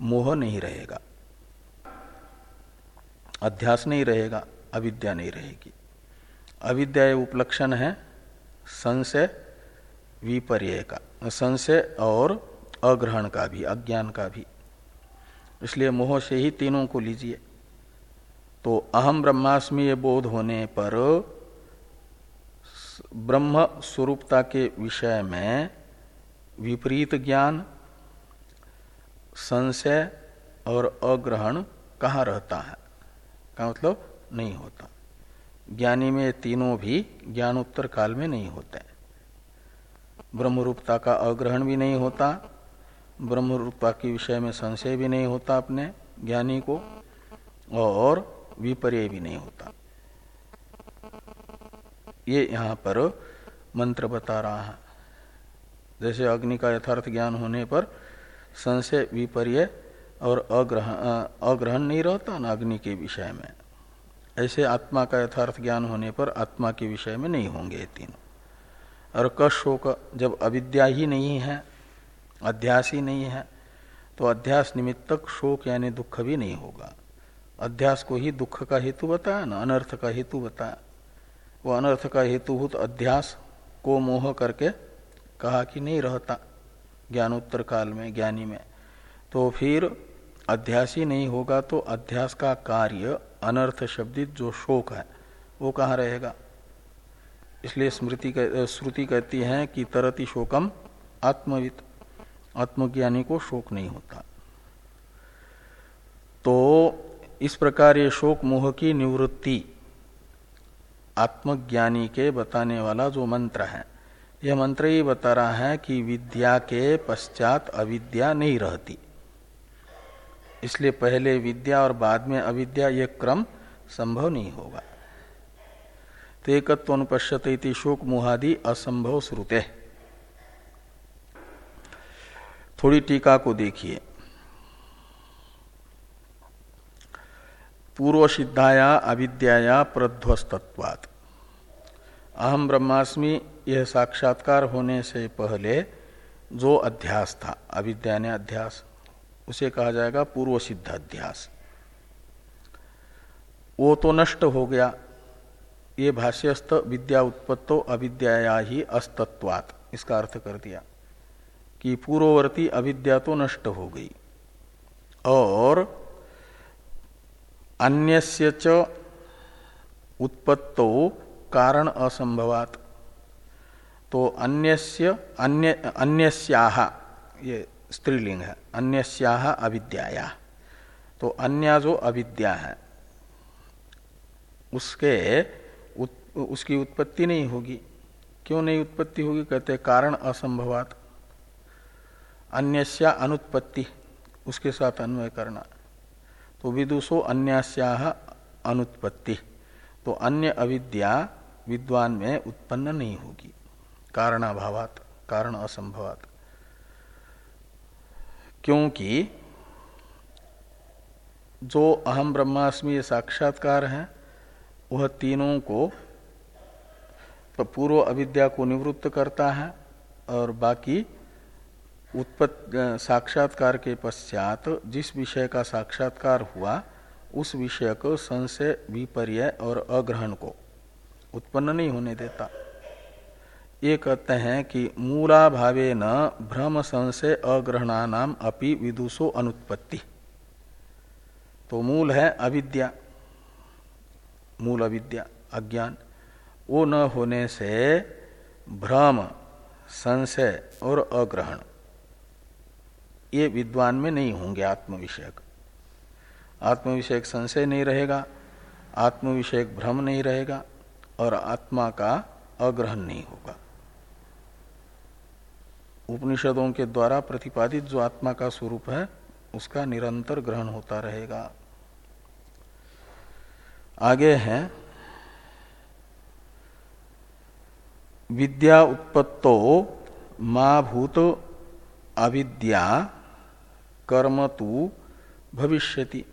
मोह नहीं रहेगा। अध्यास नहीं रहेगा, अविद्या नहीं रहेगी। अविद्या उपलक्षण है, संशय, विपर्य का। संशय और अग्रहण का भी, अज्ञान का भी। इसलिए मोह से ही तीनों को लीजिए। तो अहम ब्रह्मास्मि ये बोध होने पर ब्रह्म स्वरूपता के विषय में विपरीत ज्ञान, संशय और अग्रहण कहाँ रहता है? का मतलब नहीं होता। ज्ञानी में तीनों भी ज्ञानोत्तर काल में नहीं होते। ब्रह्मरूपता का अग्रहण भी नहीं होता, ब्रह्मरूपता के विषय में संशय भी नहीं होता अपने ज्ञानी को, और विपर्य भी नहीं होता। ये यहाँ पर मंत्र बता रहा है। जैसे अग्नि का यथार्थ ज्ञान होने पर संशय, विपर्य और अग्रहण अग्रहण नहीं रहता ना अग्नि के विषय में। ऐसे आत्मा का यथार्थ ज्ञान होने पर आत्मा के विषय में नहीं होंगे तीनों। और क शोक जब अविद्या ही नहीं है, अध्यास ही नहीं है तो अध्यास निमित्तक शोक यानी दुख भी नहीं होगा। अध्यास को ही दुख का हेतु बताया ना, अनर्थ का हेतु बताया। वो अनर्थ का हेतुभूत अध्यास को मोह करके कहा कि नहीं रहता, ज्ञानोत्तर काल में, ज्ञानी में। तो फिर अध्यास नहीं होगा तो अध्यास का कार्य अनर्थ शब्दित जो शोक है, वो कहाँ रहेगा? इसलिए स्मृति श्रुति कहती है कि तरति शोकम आत्मवित, आत्मज्ञानी को शोक नहीं होता। तो इस प्रकार ये शोक मोह की निवृत्ति आत्मज्ञानी के बताने वाला जो मंत्र है, यह मंत्र ही बता रहा है कि विद्या के पश्चात अविद्या नहीं रहती। इसलिए पहले विद्या और बाद में अविद्या यह क्रम संभव नहीं होगा। तो अनुपश्यत शोक मुहादि असंभव श्रुते। थोड़ी टीका को देखिए। पूर्व सिद्धाया अविद्याया प्रध्वस्तत्वात्। अहम ब्रह्मास्मि, यह साक्षात्कार होने से पहले जो अध्यास था, अविद्या ने अध्यास उसे कहा जाएगा पूर्व सिद्धाध्यास वो तो नष्ट हो गया। ये भाष्यस्त विद्या उत्पत्तो अविद्या ही अस्तत्वात। इसका अर्थ कर दिया कि पूर्ववर्ती अविद्या तो नष्ट हो गई। और अन्यस्य च उत्पत्तो कारण असंभवात। तो अन्यस्य अन्य अन्यस्याह ये स्त्रीलिंग है अन्यस्याह अविद्या तो अन्य जो अविद्या है उसके उत, उसकी उत्पत्ति नहीं होगी। क्यों नहीं उत्पत्ति होगी? कहते कारण असंभवात। अन्यस्या अनुत्पत्ति उसके साथ अन्वय करना। तो विदुषो अन्यास्या अनुत्पत्ति। तो अन्य अविद्या विद्वान में उत्पन्न नहीं होगी। कारणाभावात कारण असंभवात। क्योंकि जो अहम ब्रह्मास्मि ये साक्षात्कार है, वह तीनों को तो पूर्व अविद्या को निवृत्त करता है और बाकी उत्पत्ति साक्षात्कार के पश्चात जिस विषय का साक्षात्कार हुआ, उस विषय को संशय, विपर्य और अग्रहण को उत्पन्न नहीं होने देता। ये कहते हैं कि मूला भावे न भ्रम संशय अग्रहणा नाम अपि विदुषो अनुत्पत्ति। तो मूल है अविद्या। मूल अविद्या, अज्ञान। वो न होने से भ्रम, संशय और अग्रहण, ये विद्वान में नहीं होंगे आत्म विषयक आत्म विषयक संशय नहीं रहेगा, आत्मविषयक भ्रम नहीं रहेगा और आत्मा का अग्रहण नहीं होगा। उपनिषदों के द्वारा प्रतिपादित जो आत्मा का स्वरूप है, उसका निरंतर ग्रहण होता रहेगा। आगे है, विद्या उत्पत्तो मा भूत अविद्या कर्म तु भविष्यति।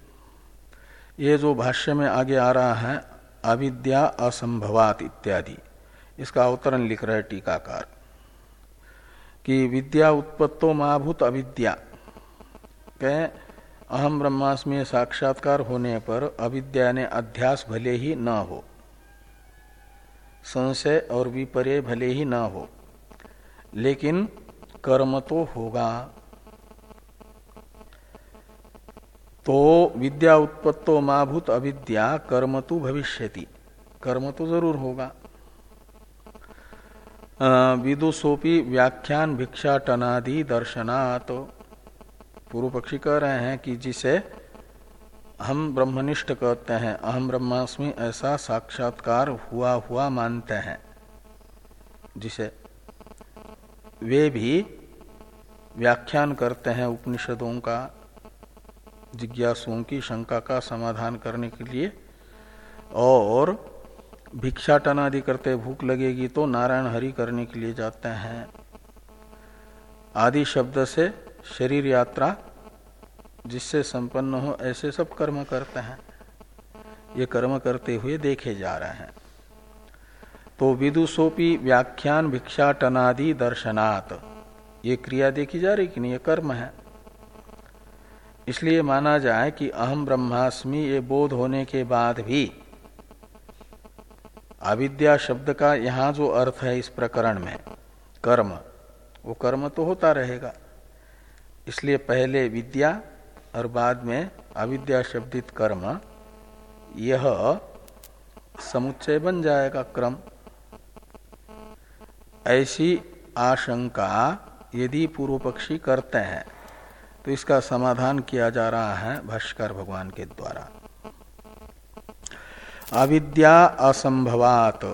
ये जो भाष्य में आगे आ रहा है, अविद्या असंभवात इत्यादि, इसका अवतरण लिख रहे टीकाकार। कि विद्या उत्पत्तो महाभूत अविद्या। कह, अहम ब्रह्मास्मि साक्षात्कार होने पर अविद्या ने अध्यास भले ही न हो। संशय और विपर्य भले ही न हो। लेकिन कर्म तो होगा। तो विद्या उत्पत्तो माभूत अविद्या, कर्म तो भविष्यति। कर्म तो ज़रूर होगा। विदुषोपी व्याख्यान भिक्षाटनादि दर्शनात्। पूर्व पक्षी कह रहे हैं कि जिसे हम ब्रह्मनिष्ठ कहते हैं अहम ब्रह्मास्मि ऐसा साक्षात्कार हुआ हुआ मानते हैं। जिसे वे भी व्याख्यान करते हैं उपनिषदों का, जिज्ञासुओं की शंका का समाधान करने के लिए, और भिक्षाटन आदि करते भूख लगेगी तो नारायण हरि करने के लिए जाते हैं। आदि शब्द से शरीर यात्रा, जिससे संपन्न हो, ऐसे सब कर्म करते हैं। ये कर्म करते हुए देखे जा रहे हैं। तो विदुषोपी व्याख्यान भिक्षाटनादि दर्शनात्। ये क्रिया देखी जा रही कि नहीं? ये कर्म है। इसलिए माना जाए कि अहम ब्रह्मास्मि ये बोध होने के बाद भी अविद्या शब्द का यहाँ जो अर्थ है इस प्रकरण में, कर्म, वो कर्म तो होता रहेगा। इसलिए पहले विद्या और बाद में अविद्या शब्दित कर्म, यह समुच्चय बन जाएगा क्रम। ऐसी आशंका यदि पूर्व पक्षी करते हैं तो इसका समाधान किया जा रहा है भाष्कर भगवान के द्वारा। अविद्या असंभवात।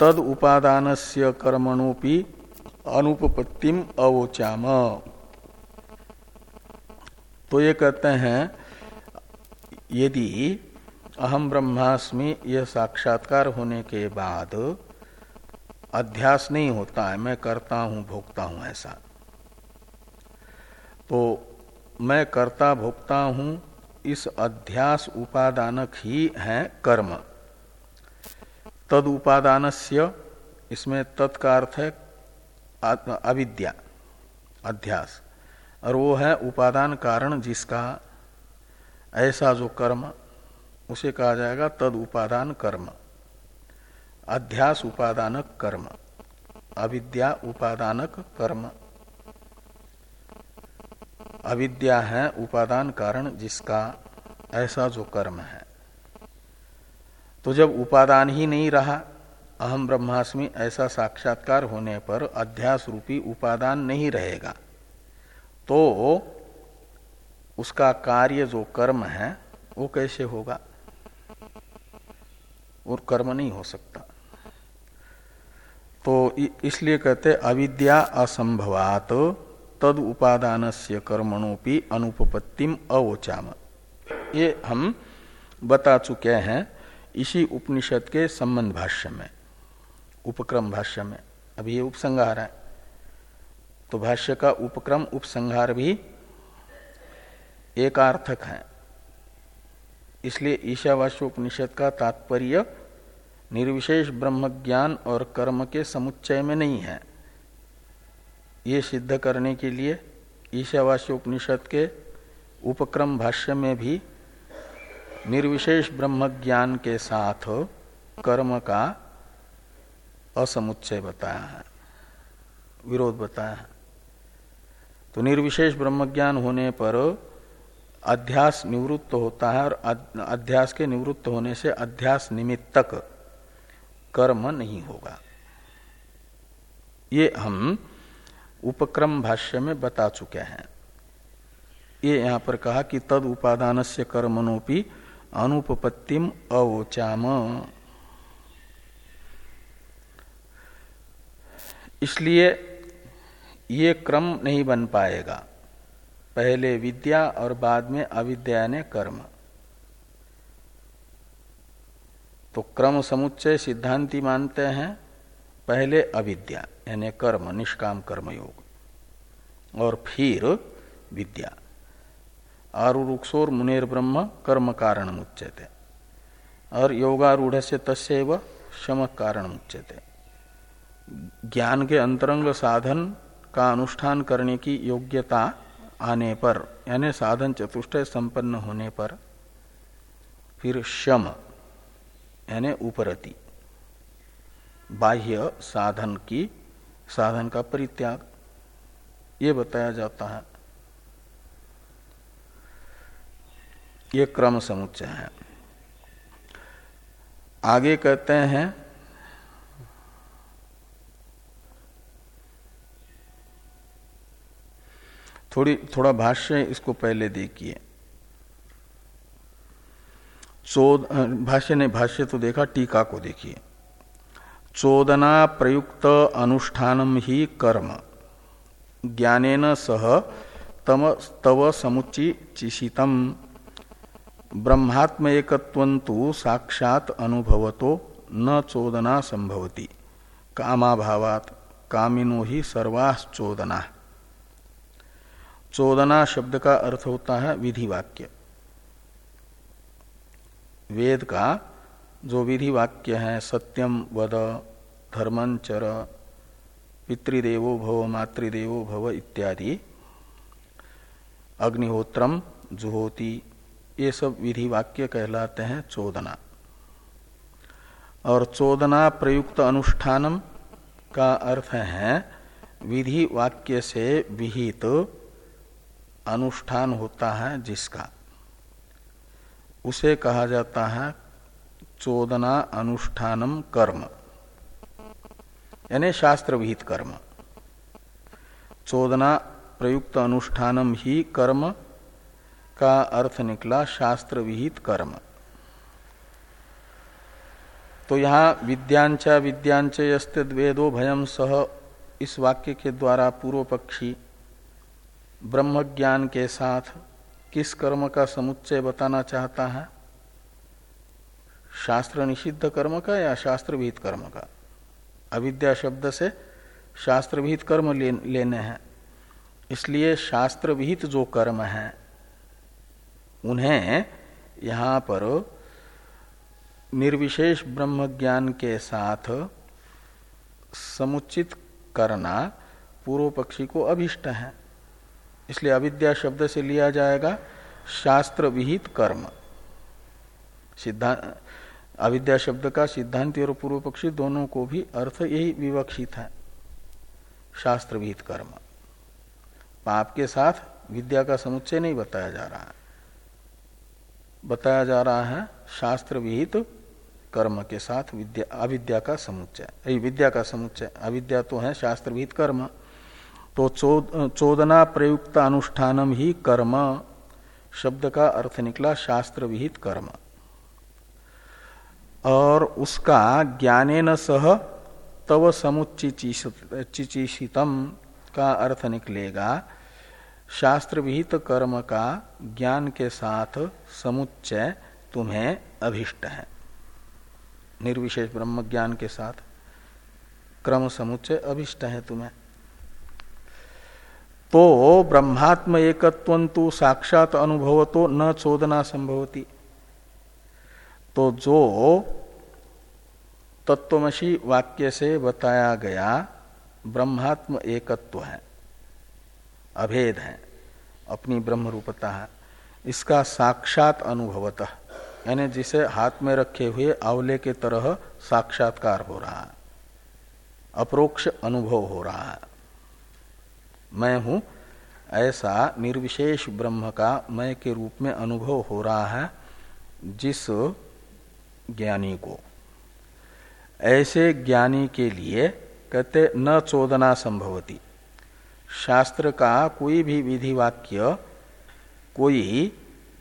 तद उपादान से कर्मणोपि अनुपत्तिम अवोचाम। तो ये कहते हैं, यदि अहम ब्रह्मास्मि, यह साक्षात्कार होने के बाद अध्यास नहीं होता है, मैं करता हूँ, भोगता हूँ ऐसा। तो मैं करता, भोगता हूँ इस अध्यास उपादानक ही है कर्म। तद उपादानस्य इसमें तत्का अर्थ है अविद्या, अध्यास। और वो है उपादान कारण जिसका ऐसा जो कर्म, उसे कहा जाएगा तद उपादान कर्म। अध्यास उपादानक कर्म, अविद्या उपादानक कर्म। अविद्या है, उपादान कारण जिसका ऐसा जो कर्म है। तो जब उपादान ही नहीं रहा, अहम ब्रह्मास्मि ऐसा साक्षात्कार होने पर अध्यास रूपी उपादान नहीं रहेगा। तो उसका कार्य जो कर्म है, वो कैसे होगा? और कर्म नहीं हो सकता। तो इसलिए कहते अविद्या असंभवात तद उपादान से कर्मणोपि अनुपत्तिम अवोचाम। ये हम बता चुके हैं इसी उपनिषद के संबंध भाष्य में, उपक्रम भाष्य में। अभी ये उपसंगार है। तो भाष्य का उपक्रम, उपसंहार भी एकार्थक है। इसलिए ईशावास्योपनिषद का तात्पर्य निर्विशेष ब्रह्म ज्ञान और कर्म के समुच्चय में नहीं है। ये सिद्ध करने के लिए ईशावासी ईशावास्योपनिषद के उपक्रम भाष्य में भी निर्विशेष ब्रह्म ज्ञान के साथ कर्म का असमुच्चय बताया है, विरोध बताया है। तो निर्विशेष ब्रह्म ज्ञान होने पर अध्यास निवृत्त होता है और अध्यास के निवृत्त होने से अध्यास निमित्तक कर्म नहीं होगा। ये हम उपक्रम भाष्य में बता चुके हैं। ये यहाँ पर कहा कि तद उपादान से कर्मणोपि अनुपत्तिम अवोचाम। इसलिए ये क्रम नहीं बन पाएगा। पहले विद्या और बाद में अविद्या ने कर्म। तो क्रम समुच्चय सिद्धांति मानते हैं, पहले अविद्या। यानी कर्म, निष्काम कर्म योग और फिर विद्या। आरुक्षोर मुनेर ब्रह्म कर्म कारण मुच्यते और योगारूढ़ से तस्व शम कारण मुच्यते ज्ञान के अंतरंग साधन का अनुष्ठान करने की योग्यता आने पर, यानी साधन चतुष्टय संपन्न होने पर, फिर शम, यानी उपरति। बाह्य साधन की साधन का परित्याग, ये बताया जाता है। ये क्रम समुच्चय है। आगे कहते हैं, थोड़ी, थोड़ा भाष्य इसको पहले देखिए। चोद भाष्य ने भाष्य तो देखा, टीका को देखिए। चोदना प्रयुक्त अनुष्ठानम ही कर्म। ज्ञानेन सह तम तव समुच्ची चिशितम ब्रह्मात्म एकत्वंतु साक्षात अनुभवतो, न चोदना संभवती कामाभावात, कामिनो ही सर्वास चोदना चोदना शब्द का अर्थ होता है विधि वाक्य वेद का जो विधि वाक्य है सत्यम वद धर्मंचर पितृदेवो भव, मातृदेवो भव इत्यादि अग्निहोत्रम जुहोती, ये सब विधि वाक्य कहलाते हैं चोदना। और चोदना प्रयुक्त अनुष्ठानम का अर्थ है विधि वाक्य से विहित तो अनुष्ठान होता है जिसका। उसे कहा जाता है चोदना अनुष्ठानम कर्म। यानी शास्त्र विहित कर्म। चोदना प्रयुक्त अनुष्ठानम ही कर्म का अर्थ निकला शास्त्र विहित कर्म। तो यहाँ विद्यांचा विद्यांच यस्तेदो भयम सह इस वाक्य के द्वारा पूर्व पक्षी ब्रह्म ज्ञान के साथ किस कर्म का समुच्चय बताना चाहता है? शास्त्र निषिद्ध कर्म का या शास्त्र विहित कर्म का अविद्या शब्द से शास्त्र विहित कर्म ले, लेने हैं। इसलिए शास्त्र विहित जो कर्म है उन्हें यहाँ पर निर्विशेष ब्रह्म ज्ञान के साथ समुचित करना पूर्व पक्षी को अभिष्ट है। इसलिए अविद्या शब्द से लिया जाएगा शास्त्र विहित कर्म सिद्धांत अविद्या शब्द का सिद्धांत और पूर्व पक्षी दोनों को भी अर्थ यही विवक्षित है। शास्त्र विहित कर्म। पाप के साथ विद्या का समुच्चय नहीं बताया जा रहा है। बताया जा रहा है शास्त्र विहित कर्म के साथ विद्या, अविद्या का समुच्चय। विद्या का समुच्चय। अविद्या तो है शास्त्र विहित कर्म। तो चोदना प्रयुक्त अनुष्ठानम ही कर्म। शब्द का अर्थ निकला शास्त्र विहित कर्म। और उसका ज्ञाने न सह तव समुचिचिशितम का अर्थ निकलेगा। शास्त्र विहित कर्म का ज्ञान के साथ समुच्चय तुम्हें अभिष्ट है। निर्विशेष ब्रह्म ज्ञान के साथ क्रम समुच्चय अभिष्ट है तुम्हें। तो ब्रह्मात्म एकत्वंतु साक्षात अनुभव तो न चोदना संभवती। तो जो तत्वमशी वाक्य से बताया गया ब्रह्मात्म एकत्व है, अभेद है, अपनी ब्रह्म रूपता है, इसका साक्षात अनुभवतः, यानी जिसे हाथ में रखे हुए आवले के तरह साक्षात्कार हो रहा है, अप्रोक्ष अनुभव हो रहा है। मैं हूँ, ऐसा निर्विशेष ब्रह्म का मैं के रूप में अनुभव हो रहा है, जिस ज्ञानी को। ऐसे ज्ञानी के लिए कहते न चोदना संभवती। शास्त्र का कोई भी विधि वाक्य कोई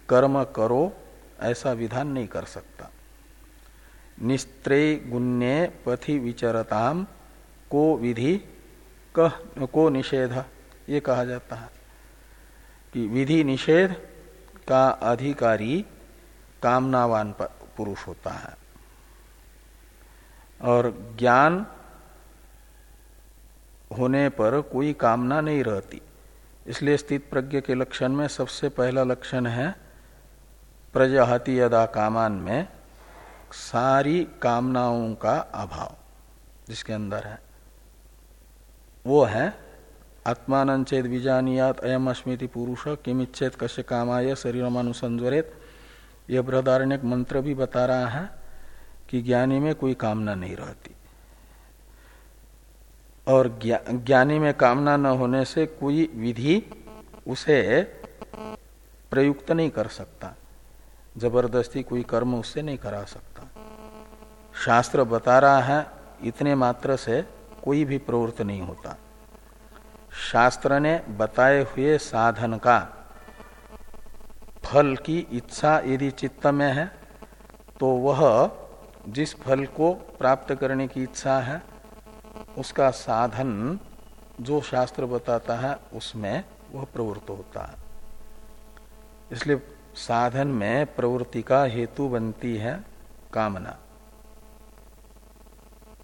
कर्म करो, ऐसा विधान नहीं कर सकता। निस्त्रे गुण्य पथि विचरताम, को विधि कह, को निषेध, ये कहा जाता है कि विधि निषेध का अधिकारी कामनावान पुरुष होता है। और ज्ञान होने पर कोई कामना नहीं रहती। इसलिए स्थित प्रज्ञ के लक्षण में सबसे पहला लक्षण है, प्रजहति यदा कामान में सारी कामनाओं का अभाव, जिसके अंदर है। वो है आत्मान चेत बीजानियात अयम अस्मृति पुरुष किमिच्छेद कश्य कामाय शरीर अनुसंजरेत यह बृहदारण्य मंत्र भी बता रहा है कि ज्ञानी में कोई कामना नहीं रहती। और ज्ञा, ज्ञानी में कामना न होने से कोई विधि उसे प्रयुक्त नहीं कर सकता। ज़बरदस्ती कोई कर्म उससे नहीं करा सकता। शास्त्र बता रहा है इतने मात्र से कोई भी प्रवृत्त नहीं होता। शास्त्र ने बताए हुए साधन का फल की इच्छा यदि चित्त में है तो वह जिस फल को प्राप्त करने की इच्छा है, उसका साधन जो शास्त्र बताता है, उसमें वह प्रवृत्त होता है। इसलिए साधन में प्रवृत्ति का हेतु बनती है कामना।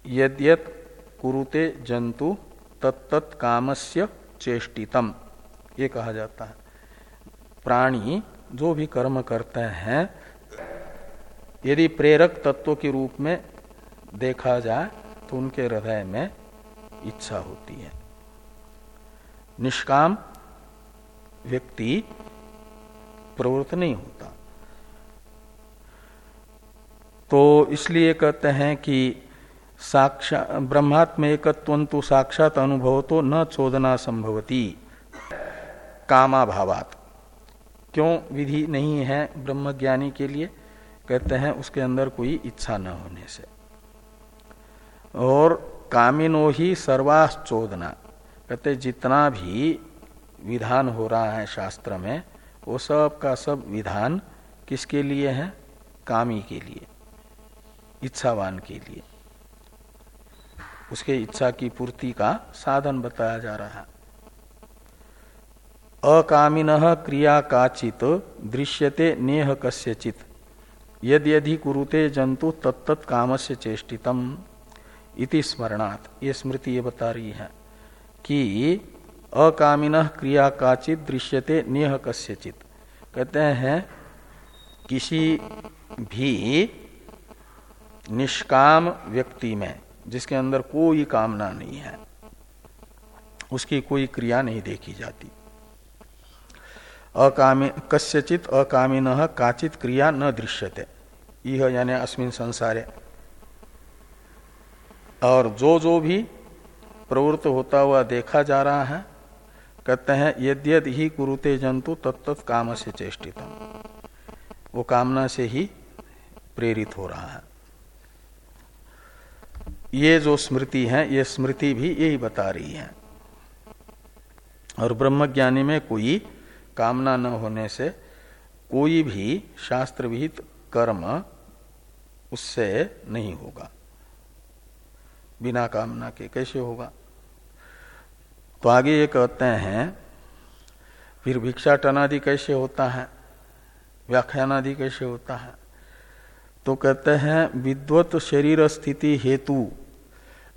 यद्यत कुरुते जंतु तत्त कामस्य चेष्टितम, ये कहा जाता है। प्राणी जो भी कर्म करते हैं, यदि प्रेरक तत्व के रूप में देखा जाए तो उनके हृदय में इच्छा होती है। निष्काम व्यक्ति प्रवृत्त नहीं होता। तो इसलिए कहते हैं कि साक्षा, ब्रह्मात्म एकत्व साक्षात अनुभव तो न चोदना संभवती। कामाभावात। क्यों विधि नहीं है ब्रह्मज्ञानी के लिए? कहते हैं, उसके अंदर कोई इच्छा न होने से। और कामिनो ही सर्वाश्चोदना। कहते, जितना भी विधान हो रहा है शास्त्र में, वो सब का सब विधान किसके लिए है? कामी के लिए, इच्छावान के लिए। उसके इच्छा की पूर्ति का साधन बताया जा रहा है। अकामिन क्रिया काचित, दृश्यते नेह कस्यचित। यद यदि कुरुते जंतु तत्त काम से चेष्टितम इति स्मरणात्। ये स्मृति ये बता रही है कि अकामिन क्रिया काचित, दृश्यते नेह कस्यचित। कहते हैं, किसी भी निष्काम व्यक्ति में, जिसके अंदर कोई कामना नहीं है, उसकी कोई क्रिया नहीं देखी जाती। अकामी, कस्यचित अकामिन काचित क्रिया न दृश्यते। यह यानी अस्मिन संसारे। और जो जो भी प्रवृत्त होता हुआ देखा जा रहा है, कहते हैं, यद्यद ही कुरुते जंतु तत्त काम से चेष्टित वो कामना से ही प्रेरित हो रहा है। ये जो स्मृति है, ये स्मृति भी यही बता रही है। और ब्रह्मज्ञानी में कोई कामना न होने से कोई भी शास्त्र विहित कर्म उससे नहीं होगा। बिना कामना के कैसे होगा? तो आगे ये कहते हैं, फिर भिक्षाटन आदि कैसे होता है? व्याख्यान आदि कैसे होता है? तो कहते हैं, विद्वत शरीर स्थिति हेतु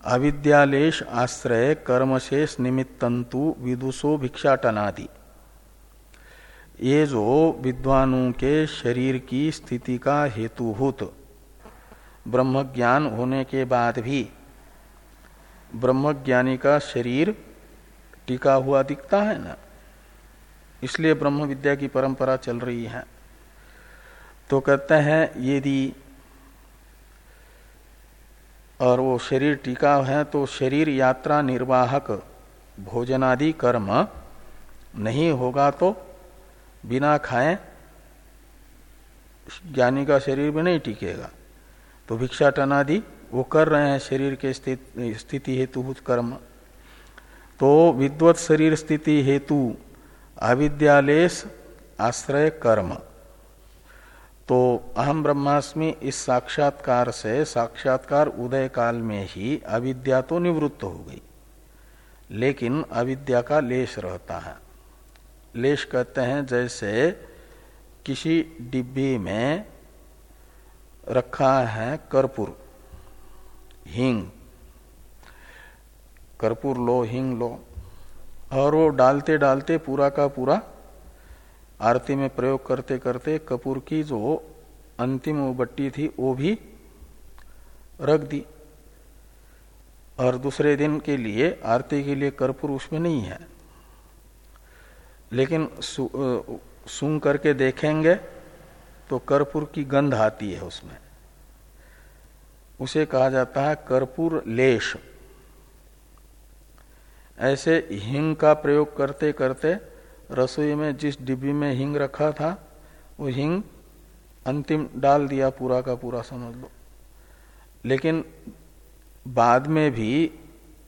अविद्यालेश आश्रय कर्मशेष निमित्तंतु विदुषो भिक्षाटनादि। ये जो विद्वानों के शरीर की स्थिति का हेतुभूत ब्रह्म ज्ञान होने के बाद भी ब्रह्मज्ञानी का शरीर टिका हुआ दिखता है ना? इसलिए ब्रह्म विद्या की परंपरा चल रही है। तो कहते हैं, यदि और वो शरीर टीका है तो शरीर यात्रा निर्वाहक भोजनादि कर्म नहीं होगा तो बिना खाए, ज्ञानी का शरीर भी नहीं टिकेगा। तो भिक्षाटनादि वो कर रहे हैं शरीर के स्थिति हेतु कर्म तो विद्वत शरीर स्थिति हेतु अविद्यालेश आश्रय कर्म। तो अहम ब्रह्मास्मि इस साक्षात्कार से, साक्षात्कार उदय काल में ही अविद्या तो निवृत्त हो गई। लेकिन अविद्या का लेश रहता है। लेश कहते हैं, जैसे किसी डिब्बी में रखा है कर्पूर, हिंग। कर्पूर लो, हिंग लो। और वो डालते डालते पूरा का पूरा आरती में प्रयोग करते करते कपूर की जो अंतिम बट्टी थी, वो भी रख दी। और दूसरे दिन के लिए, आरती के लिए कर्पूर उसमें नहीं है। लेकिन सूंघ करके देखेंगे तो कर्पूर की गंध आती है उसमें। उसे कहा जाता है कर्पूर लेश। ऐसे हिंग का प्रयोग करते करते रसोई में जिस डिब्बी में हिंग रखा था वो हिंग अंतिम डाल दिया पूरा का पूरा समझ लो। लेकिन बाद में भी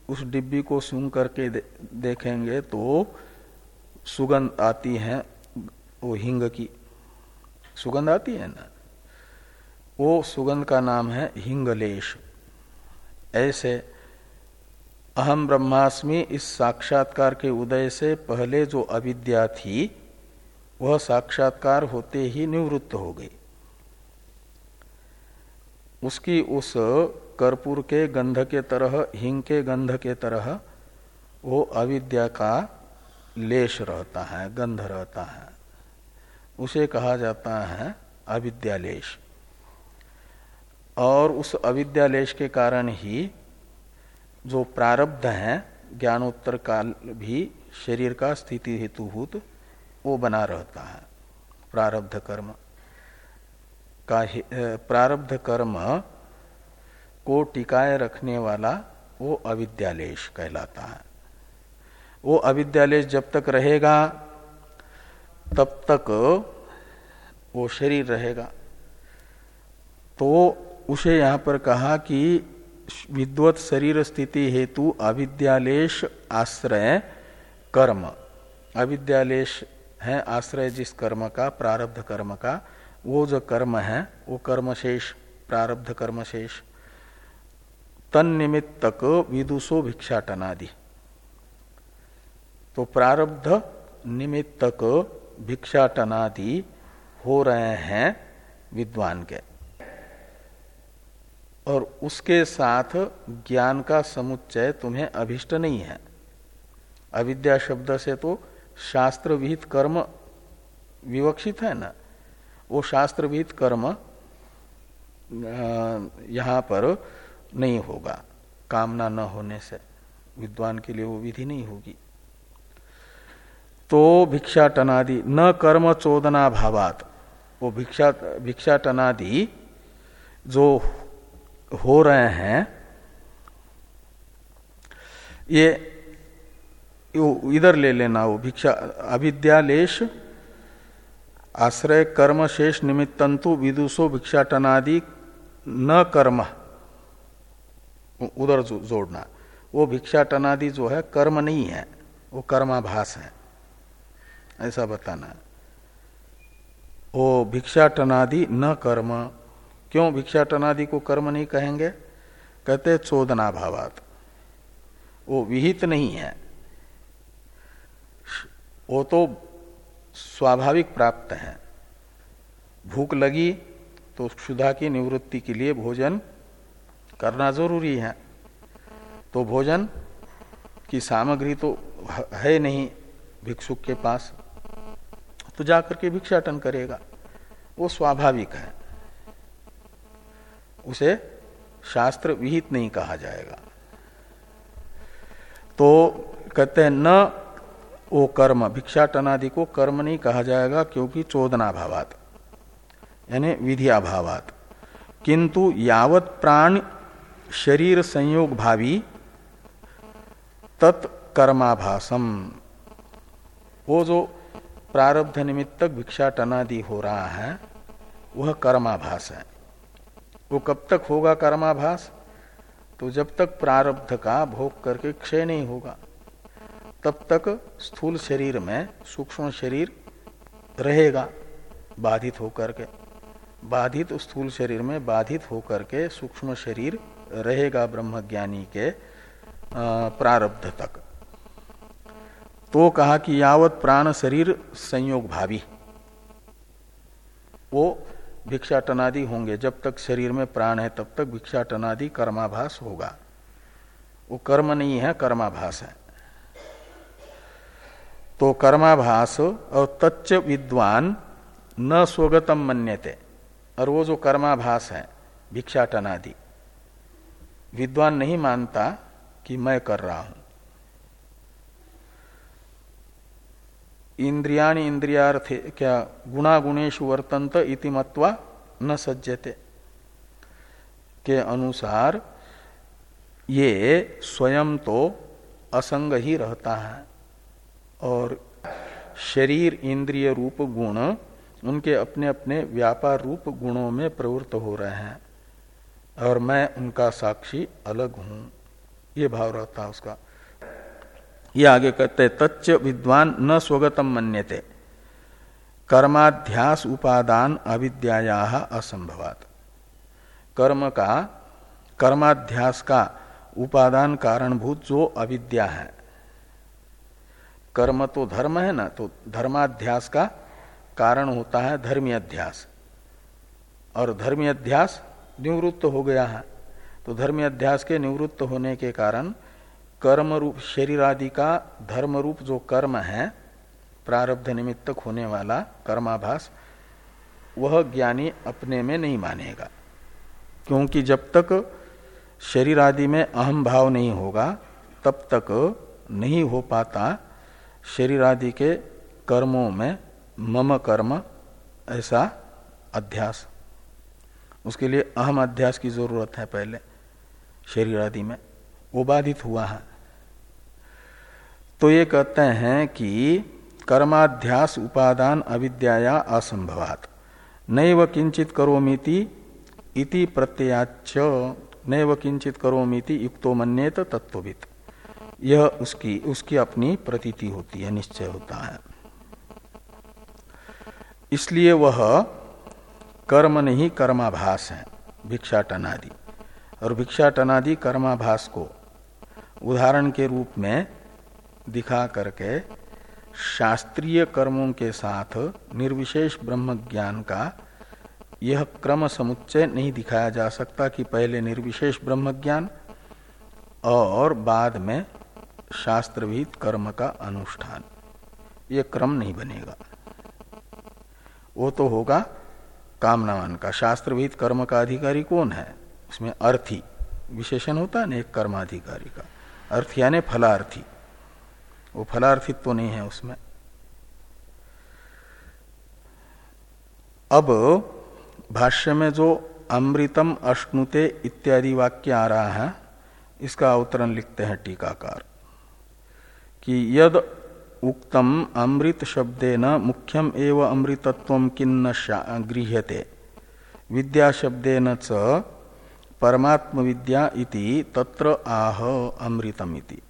उस डिब्बी को सूंघ करके दे, देखेंगे तो सुगंध आती है, वो हिंग की सुगंध आती है ना? वो सुगंध का नाम है हिंगलेश। ऐसे अहम ब्रह्मास्मि इस साक्षात्कार के उदय से पहले जो अविद्या थी, वह साक्षात्कार होते ही निवृत्त हो गई। उसकी उस कर्पूर के गंध के तरह, हिंग के गंध के तरह, वो अविद्या का लेश रहता है, गंध रहता है। उसे कहा जाता है अविद्यालेश। और उस अविद्यालेश के कारण ही जो प्रारब्ध है, ज्ञानोत्तर काल भी शरीर का स्थिति हेतुभूत, वो बना रहता है। प्रारब्ध कर्म का प्रारब्ध कर्म को टिकाए रखने वाला वो अविद्यालेश कहलाता है। वो अविद्यालेश जब तक रहेगा, तब तक वो शरीर रहेगा। तो उसे यहाँ पर कहा कि विद्वत शरीर स्थिति हेतु अविद्यालेश आश्रय कर्म। अविद्यालेश है आश्रय जिस कर्म का, प्रारब्ध कर्म का, वो जो कर्म है, वो कर्मशेष, प्रारब्ध कर्मशेष। तन निमित्तक विदुषो भिक्षाटनादि। तो प्रारब्ध निमित्तक भिक्षाटनादि हो रहे हैं विद्वान के। और उसके साथ ज्ञान का समुच्चय तुम्हें अभिष्ट नहीं है। अविद्या शब्द से तो शास्त्र विहित कर्म विवक्षित है ना? वो शास्त्र विहित कर्म यहाँ पर नहीं होगा। कामना न होने से विद्वान के लिए वो विधि नहीं होगी। तो भिक्षाटनादि, न कर्म चोदना भावात वो भिक्षा, भिक्षाटनादि जो हो रहे हैं, ये इधर ले लेना वो भिक्षा, अविद्यालेश, आश्रय, कर्म शेष निमित्तंतु, विदुषो भिक्षाटनादि, न कर्म। उधर जोड़ना। वो भिक्षाटनादि जो है, कर्म नहीं है, वो कर्माभास है। ऐसा बताना वो भिक्षाटनादि न कर्म। क्यों भिक्षाटनादि को कर्म नहीं कहेंगे? कहते चोदना भावात वो विहित नहीं है। वो तो स्वाभाविक प्राप्त है। भूख लगी तो क्षुधा की निवृत्ति के लिए भोजन करना ज़रूरी है। तो भोजन की सामग्री तो है नहीं भिक्षुक के पास। तो जाकर के भिक्षाटन करेगा। वो स्वाभाविक है। उसे शास्त्र विहित नहीं कहा जाएगा। तो कहते हैं, न वो कर्म भिक्षाटन आदि को कर्म नहीं कहा जाएगा, क्योंकि चोदना भावात यानी विधि अभावात किंतु यावत प्राण शरीर संयोग भावी तत्कर्माभासम वो जो प्रारब्ध निमित्तक भिक्षाटनादि हो रहा है, वह कर्माभास है। वो कब तक होगा कर्माभास? तो जब तक प्रारब्ध का भोग करके क्षय नहीं होगा, तब तक स्थूल शरीर में सूक्ष्म शरीर रहेगा, बाधित होकर के। बाधित स्थूल शरीर में बाधित होकर के सूक्ष्म शरीर रहेगा ब्रह्मज्ञानी के प्रारब्ध तक। तो कहा कि यावत प्राण शरीर संयोग भावी। वो भिक्षाटनादि होंगे। जब तक शरीर में प्राण है, तब तक भिक्षाटनादि कर्माभास होगा। वो कर्म नहीं है, कर्माभास है। तो कर्माभास और तच्च विद्वान न स्वगतम मन्यते। और वो जो कर्माभास है, भिक्षाटनादि, विद्वान नहीं मानता कि मैं कर रहा हूँ। इंद्रिया इंद्रियार्थे, क्या गुणा गुणेशु वर्तंत इति मत्वा न सज्जते। के अनुसार ये स्वयं तो असंग ही रहता है और शरीर इंद्रिय रूप गुण उनके अपने अपने व्यापार रूप गुणों में प्रवृत्त हो रहे हैं और मैं उनका साक्षी अलग हूँ। ये भाव रहता है उसका। ये आगे कहते तच्च विद्वान न स्वगतम मन्यते। कर्माध्यास उपादान अविद्या असंभवात। कर्म का, कर्माध्यास का उपादान कारणभूत जो अविद्या है। कर्म तो धर्म है ना तो धर्माध्यास का कारण होता है धर्मी अध्यास और धर्मी अध्यास निवृत्त हो गया है तो धर्मी अध्यास के निवृत्त होने के कारण कर्म रूप शरीर आदि का धर्म रूप जो कर्म है, प्रारब्ध निमित्तक होने वाला कर्माभास, वह ज्ञानी अपने में नहीं मानेगा। क्योंकि जब तक शरीर आदि में अहम भाव नहीं होगा, तब तक नहीं हो पाता शरीर आदि के कर्मों में मम कर्म ऐसा अध्यास। उसके लिए अहम अध्यास की ज़रूरत है पहले, शरीर आदि में। वो बाधित हुआ है। तो ये कहते हैं कि कर्माध्यास उपादान अविद्या असंभवात। नैव किंचित करोमीति इति प्रत्ययाच नैव किंचित करोमीति युक्तो मन्येत तत्वित यह उसकी उसकी अपनी प्रतीति होती है, निश्चय होता है। इसलिए वह कर्म नहीं, कर्माभास है, भिक्षाटनादि। और भिक्षाटनादि कर्माभास को उदाहरण के रूप में दिखा करके शास्त्रीय कर्मों के साथ निर्विशेष ब्रह्म ज्ञान का यह क्रम समुच्चय नहीं दिखाया जा सकता कि पहले निर्विशेष ब्रह्म ज्ञान और बाद में शास्त्रविहित कर्म का अनुष्ठान। ये क्रम नहीं बनेगा। वो तो होगा कामनावान का। शास्त्रविहित कर्म का अधिकारी कौन है? उसमें अर्थी। विशेषण होता है ना एक कर्माधिकारी का। अर्थ यानी फलार्थी। वो फलार्थित तो नहीं है उसमें। अब भाष्य में जो अमृतम अश्नुते इत्यादि वाक्य आ रहा है, इसका अवतरण लिखते हैं टीकाकार कि यद उक्तम अमृत शब्देन मुख्यम एव अमृतत्व किन्न गृह्यते। विद्या शब्देन च परमात्म विद्या इति तत्र आह अमृतम इति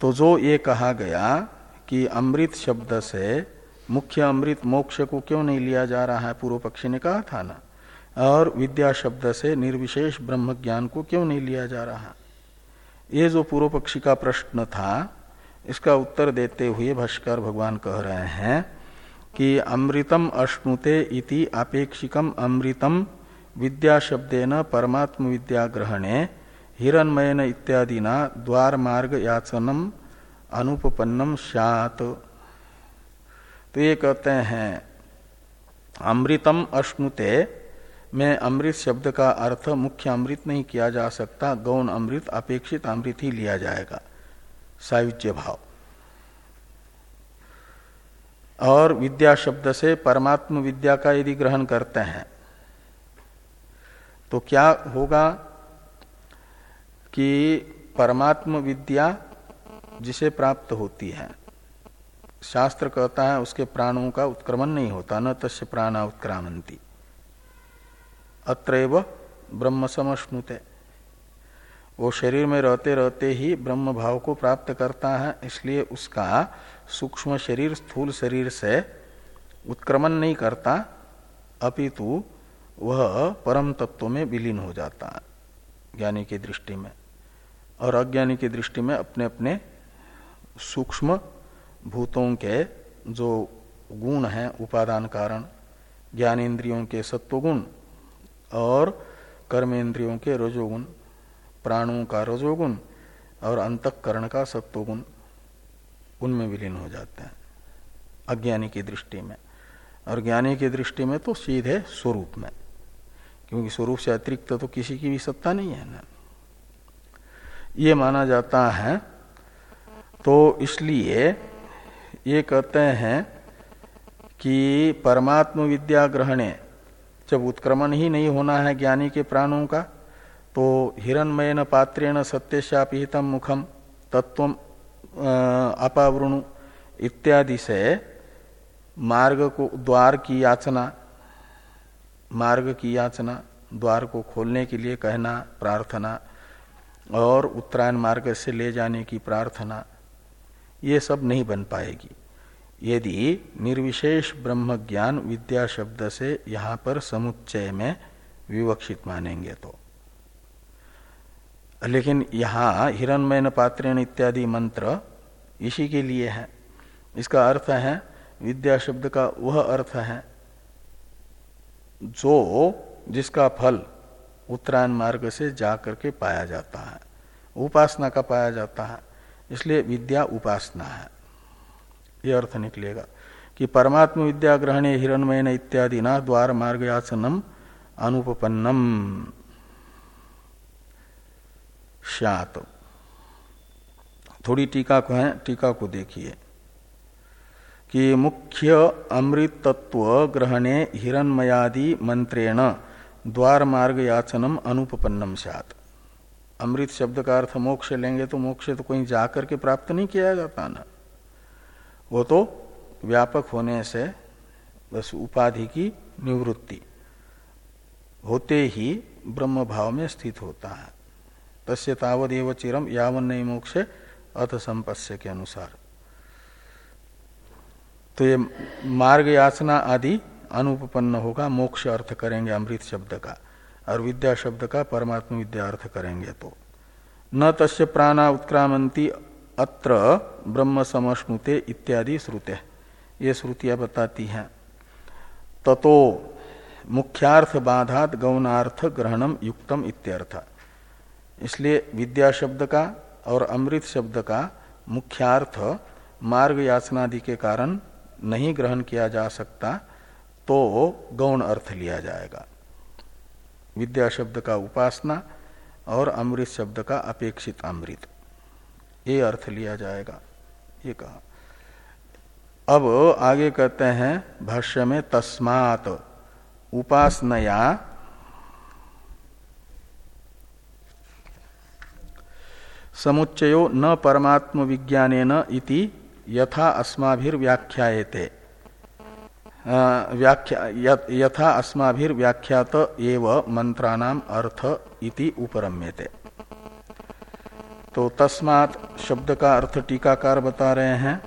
तो जो ये कहा गया कि अमृत शब्द से मुख्य अमृत मोक्ष को क्यों नहीं लिया जा रहा है, पूर्व पक्षी ने कहा था ना? और विद्या शब्द से निर्विशेष ब्रह्म ज्ञान को क्यों नहीं लिया जा रहा? ये जो पूर्व पक्षी का प्रश्न था, इसका उत्तर देते हुए भाष्कर भगवान कह रहे हैं कि अमृतम अश्नुते इति अपेक्षिकम अमृतम विद्या शब्देन परमात्म विद्या ग्रहणे हिरणमयन इत्यादि ना द्वार मार्ग याचनम अनुपन्नम शात तो ये कहते हैं, अमृतम अश्नुते, में अमृत शब्द का अर्थ मुख्य अमृत नहीं किया जा सकता, गौण अमृत अपेक्षित अमृत ही लिया जाएगा। सायुज्य भाव। और विद्या शब्द से परमात्म विद्या का यदि ग्रहण करते हैं तो क्या होगा? कि परमात्म विद्या जिसे प्राप्त होती है। शास्त्र कहता है उसके प्राणों का उत्क्रमण नहीं होता, न तस्य प्राणा उत्क्रामंती अत्रैव ब्रह्म समश्नुते। वो शरीर में रहते रहते ही ब्रह्म भाव को प्राप्त करता है, इसलिए उसका सूक्ष्म शरीर स्थूल शरीर से उत्क्रमण नहीं करता, अपितु वह परम तत्व में विलीन हो जाता है ज्ञानी की दृष्टि में। और अज्ञानी की दृष्टि में अपने अपने सूक्ष्म भूतों के जो गुण हैं, उपादान कारण, ज्ञानेन्द्रियों के सत्वगुण और कर्मेंद्रियों के रजोगुण, प्राणों का रजोगुण और अंतकरण का सत्वगुण, उनमें विलीन हो जाते हैं अज्ञानी की दृष्टि में। और ज्ञानी की दृष्टि में तो सीधे स्वरूप में, क्योंकि स्वरूप से अतिरिक्त तो किसी की भी सत्ता नहीं है ना। ये माना जाता है। तो इसलिए ये कहते हैं कि परमात्म विद्या ग्रहणे, जब उत्क्रमण ही नहीं होना है ज्ञानी के प्राणों का तो हिरणमयन पात्रेण सत्यशापिहितम मुखम तत्व अपावृणु इत्यादि से मार्ग को, द्वार की याचना, मार्ग की याचना, द्वार को खोलने के लिए कहना, प्रार्थना और उत्तरायण मार्ग से ले जाने की प्रार्थना, ये सब नहीं बन पाएगी। यदि निर्विशेष ब्रह्म ज्ञान विद्या शब्द से यहाँ पर समुच्चय में विवक्षित मानेंगे तो। लेकिन यहाँ हिरणमयन पात्रेण इत्यादि मंत्र इसी के लिए है। इसका अर्थ है, विद्या शब्द का वह अर्थ है, जो जिसका फल उत्तरायण मार्ग से जा करके पाया जाता है। उपासना का पाया जाता है। इसलिए विद्या उपासना है। ये अर्थ निकलेगा कि परमात्म विद्या ग्रहण हिरणमयन इत्यादि ना द्वार मार्ग याचनम अनुपन्नम श्यात। थोड़ी टीका को है, टीका को देखिए कि मुख्य अमृत तत्व ग्रहणे हिरणमयादि मंत्रेण द्वार मार्ग याचनम अनुपन्नम सात अमृत शब्द का अर्थ मोक्ष लेंगे तो मोक्ष तो कोई जाकर के प्राप्त नहीं किया जाता ना वो तो व्यापक होने से बस उपाधि की निवृत्ति होते ही ब्रह्म भाव में स्थित होता है। तस्य तावदेव चिरम यावन नहीं मोक्ष, अथ संपस्य के अनुसार। तो ये मार्ग याचना आदि अनुपन्न होगा, मोक्ष अर्थ करेंगे अमृत शब्द का और विद्या शब्द का, परमात्मा विद्या अर्थ करेंगे तो। न तस्य प्राणा उत्क्रामंती अत्र ब्रह्म समश्नुते इत्यादि श्रुते। ये श्रुतियाँ बताती हैं। ततो मुख्यार्थ बाधात गौणार्थ ग्रहणम युक्तम इत्यर्थ। इसलिए विद्या शब्द का और अमृत शब्द का मुख्यार्थ मार्ग याचनादि के कारण नहीं ग्रहण किया जा सकता। तो गौण अर्थ लिया जाएगा। विद्या शब्द का उपासना और अमृत शब्द का अपेक्षित अमृत। ये अर्थ लिया जाएगा। ये कहा। अब आगे कहते हैं, भाष्य में तस्मात उपासनया समुच्चयो न परमात्म विज्ञान इति यथा अस्माभिर्व्याख्यायते। व्याख्या यथा अस्माभिर्व्याख्यात एव मंत्राणाम अर्थ इति उपरम्यते। तो तस्मात शब्द का अर्थ टीकाकार बता रहे हैं,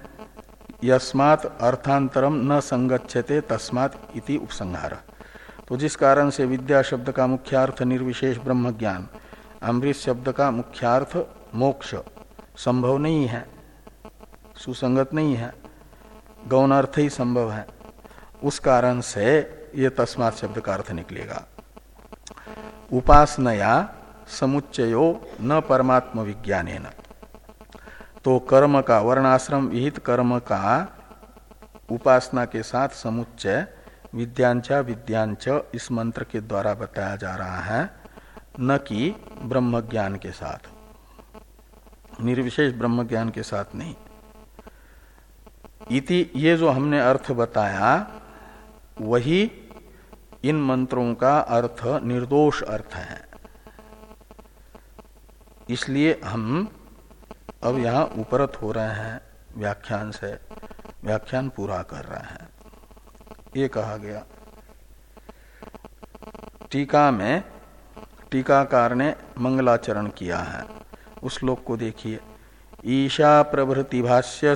यस्मात अर्थांतरम न संगच्छते तस्मात इति उपसंहार। तो जिस कारण से विद्या शब्द का मुख्यार्थ निर्विशेष ब्रह्म ज्ञान अमृत शब्द का मुख्यार्थ मोक्ष, संभव नहीं है, सुसंगत नहीं है गौण अर्थ ही संभव है। उस कारण से ये तस्मात शब्द का अर्थ निकलेगा। उपासनया समुच्चयो न परमात्म विज्ञान तो कर्म का वर्णाश्रम, विहित कर्म का उपासना के साथ समुच्चय, विद्यांचा विद्यांच इस मंत्र के द्वारा बताया जा रहा है, न कि ब्रह्म ज्ञान के साथ। निर्विशेष ब्रह्म ज्ञान के साथ नहीं। इति ये जो हमने अर्थ बताया वही इन मंत्रों का अर्थ, निर्दोष अर्थ है। इसलिए हम अब यहाँ उपरत हो रहे हैं, व्याख्यान से, व्याख्यान पूरा कर रहे हैं। ये कहा गया। टीका में, टीकाकार ने मंगलाचरण किया है। उस श्लोक को देखिए। ईशा प्रभृति भाष्य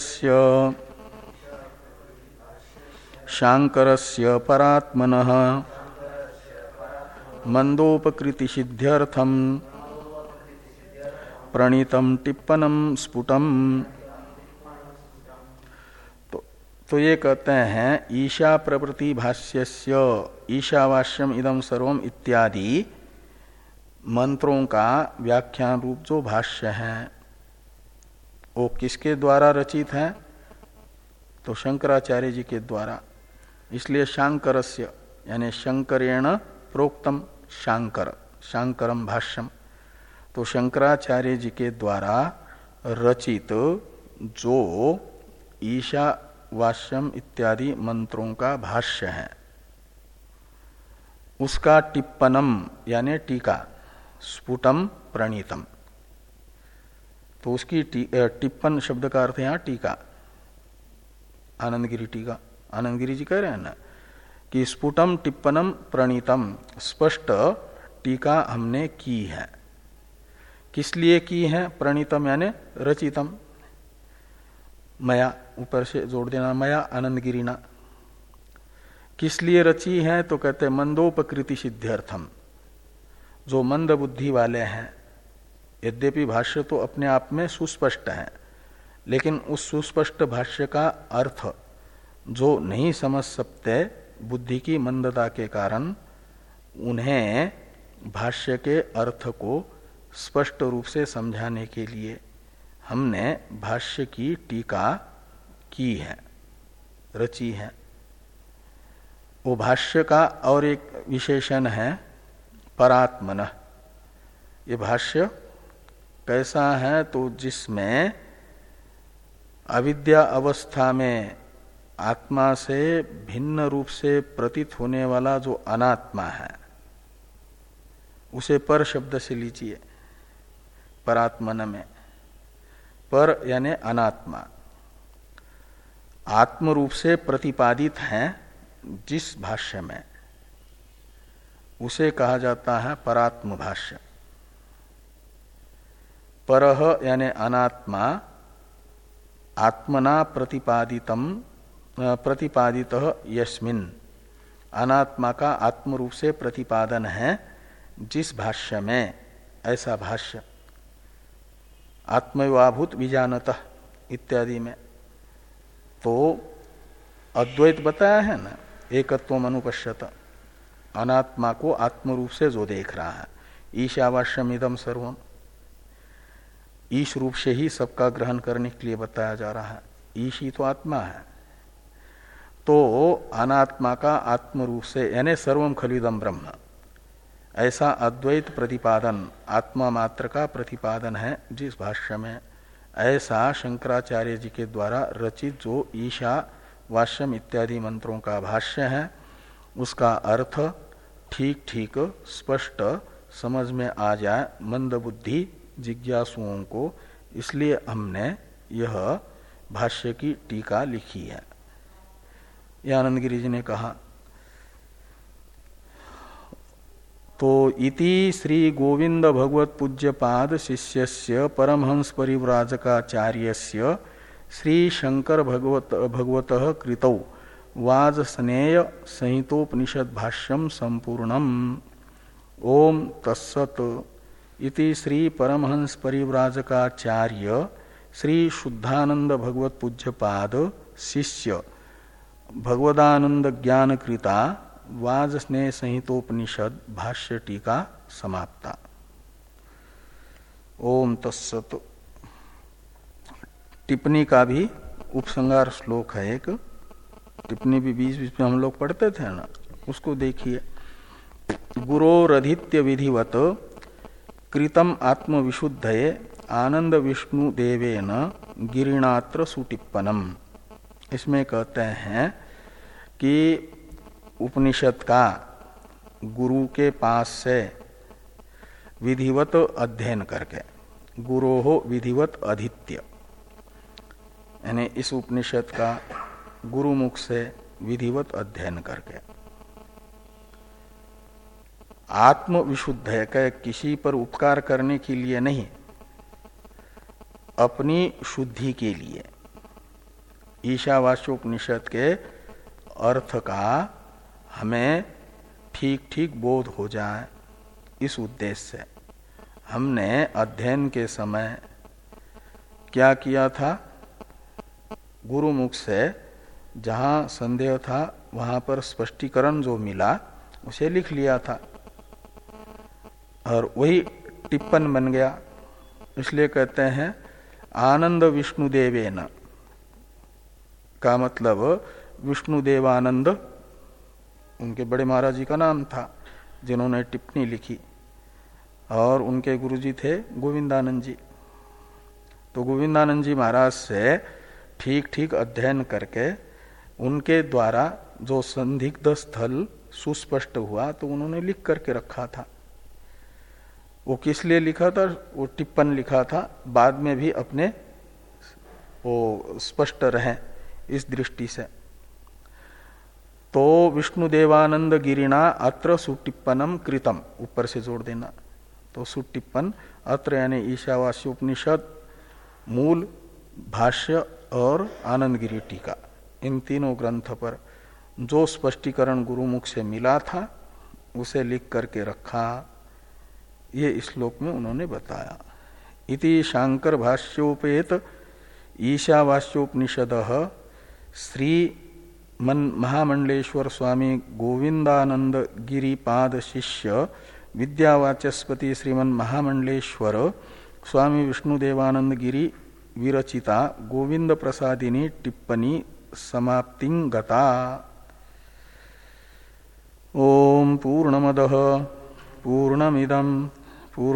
शांकर से परात्मन। मंदोपकृति सिद्ध्यर्थम प्रणीतम टिप्पणम स्फुटम। तो, तो ये कहते हैं ईशा प्रवृत्ति भाष्य ईशावास्यम इदम सर्वम इत्यादि मंत्रों का व्याख्यान रूप जो भाष्य है वो किसके द्वारा रचित है? तो शंकराचार्य जी के द्वारा। इसलिए शांकरस्य, यानी शंकरेण प्रोक्तम शांकर शांकरम भाष्यम। तो शंकराचार्य जी के द्वारा रचित जो ईशा वाष्यम इत्यादि मंत्रों का भाष्य है, उसका टिप्पणम, यानी टीका, स्फुटम प्रणीतम। तो उसकी टिप्पण शब्द का अर्थ यहाँ टीका, आनंदगिरी टीका। आनंदगिरी जी कह रहे हैं ना, कि स्फुटम टिप्पणम प्रणीतम स्पष्ट टीका हमने की है। किस लिए की है? प्रणीतम यानी रचितम मया, ऊपर से जोड़ देना, मया आनंद गिरीना किस लिए रची है? तो कहते मंदोपकृति सिद्ध्यर्थम जो मंद बुद्धि वाले हैं, यद्यपि भाष्य तो अपने आप में सुस्पष्ट है, लेकिन उस सुस्पष्ट भाष्य का अर्थ जो नहीं समझ सकते बुद्धि की मंदता के कारण उन्हें भाष्य के अर्थ को स्पष्ट रूप से समझाने के लिए हमने भाष्य की टीका की है, रची है। वो भाष्य का और एक विशेषण है, परात्मन। ये भाष्य कैसा है तो जिसमें अविद्या अवस्था में आत्मा से भिन्न रूप से प्रतीत होने वाला जो अनात्मा है, उसे पर शब्द से लीजिए परात्मन में। पर यानी अनात्मा। आत्म रूप से प्रतिपादित है जिस भाष्य में, उसे कहा जाता है परात्म भाष्य। पर यानी अनात्मा आत्मना प्रतिपादितम प्रतिपादित यस्मिन। अनात्मा का आत्म रूप से प्रतिपादन है, जिस भाष्य में, ऐसा भाष्य। आत्मवाभूत विजानत इत्यादि में। तो अद्वैत बताया है ना एकत्व अनुपश्यत। अनात्मा को आत्म रूप से जो देख रहा है ईशावाश्यम इदम सर्वम। ईश रूप से ही सबका ग्रहण करने के लिए बताया जा रहा है, ईश ही तो आत्मा है। तो अनात्मा का आत्म रूप से, यानी सर्वम खलिदम ब्रह्म। ऐसा अद्वैत प्रतिपादन, आत्मा मात्र का प्रतिपादन है जिस भाष्य में, ऐसा शंकराचार्य जी के द्वारा रचित जो ईशा वाष्यम इत्यादि मंत्रों का भाष्य है, उसका अर्थ ठीक ठीक स्पष्ट, समझ में आ जाए, मंद बुद्धि जिज्ञासुओं को, इसलिए हमने यह भाष्य की टीका लिखी है। यह आनंद गिरी जी ने कहा तो इति श्री गोविंद भगवत पूज्य पाद शिष्य परमहंस परिव्राजकाचार्य श्री शंकर भगवत भगवत कृतौ वाज स्नेय संहितोपनिषद भाष्यम संपूर्णम। ओम तत्सत। इति श्री परमहंस परिव्राजकाचार्य श्री शुद्धानंद भगवत पूज्य पाद शिष्य भगवदानंद ज्ञान कृता वाज स्नेह संहितोपनिषद भाष्य टीका समाप्ता। ओम तत्सत। टिप्पणी का भी उपसंगार श्लोक है एक। टिप्पणी भी बीच बीच में हम लोग पढ़ते थे ना, उसको देखिए। गुरोरधित्य विधिवत कृतम आत्मविशुद्धये आनंद विष्णु देवेन गिरिणात्र सुटिप्पनम। इसमें कहते हैं कि उपनिषद का गुरु के पास से विधिवत अध्ययन करके, गुरो हो विधिवत अधित्य यानी इस उपनिषद का गुरुमुख से विधिवत अध्ययन करके। आत्म विशुद्ध है कह किसी पर उपकार करने के लिए नहीं, अपनी शुद्धि के लिए। ईशावास्योपनिषद के अर्थ का हमें ठीक ठीक बोध हो जाए इस उद्देश्य से। हमने अध्ययन के समय क्या किया था? गुरुमुख से जहाँ संदेह था, वहाँ पर स्पष्टीकरण जो मिला, उसे लिख लिया था। और वही टिप्पण बन गया। इसलिए कहते हैं, आनंद विष्णुदेवेन। का मतलब विष्णुदेवानंद उनके बड़े महाराज जी का नाम था, जिन्होंने टिप्पणी लिखी। और उनके गुरुजी थे गोविंदानंद जी। तो गोविंदानंद जी महाराज से ठीक ठीक अध्ययन करके उनके द्वारा जो संदिग्ध स्थल सुस्पष्ट हुआ तो उन्होंने लिख करके रखा था। वो किस लिए लिखा था? वो टिप्पण लिखा था। बाद में भी अपने वो स्पष्ट रहे। इस दृष्टि से। तो विष्णु देवानंद गिरिणा अत्र सुटिप्पनम कृतम, ऊपर से जोड़ देना। तो सुटिप्पन, अत्र यानी ईशावास्योपनिषद, मूल, भाष्य और आनंद गिरी टीका। इन तीनों ग्रंथ पर जो स्पष्टीकरण गुरुमुख से मिला था, उसे लिख करके रखा। ये श्लोक में उन्होंने बताया। इति शांकर भाष्योपेत ईशावास्योपनिषद श्री मन महामंडलेश्वर स्वामी गोविंदानंद गिरिपाद शिष्य विद्यावाचस्पति श्रीमन महामंडलेश्वर स्वामी विष्णुदेवानंद गिरी विरचिता गोविंद प्रसादिनी टिप्पणी समाप्ति गता ओम पूर्णमद पूर्णमिदम पूर्ण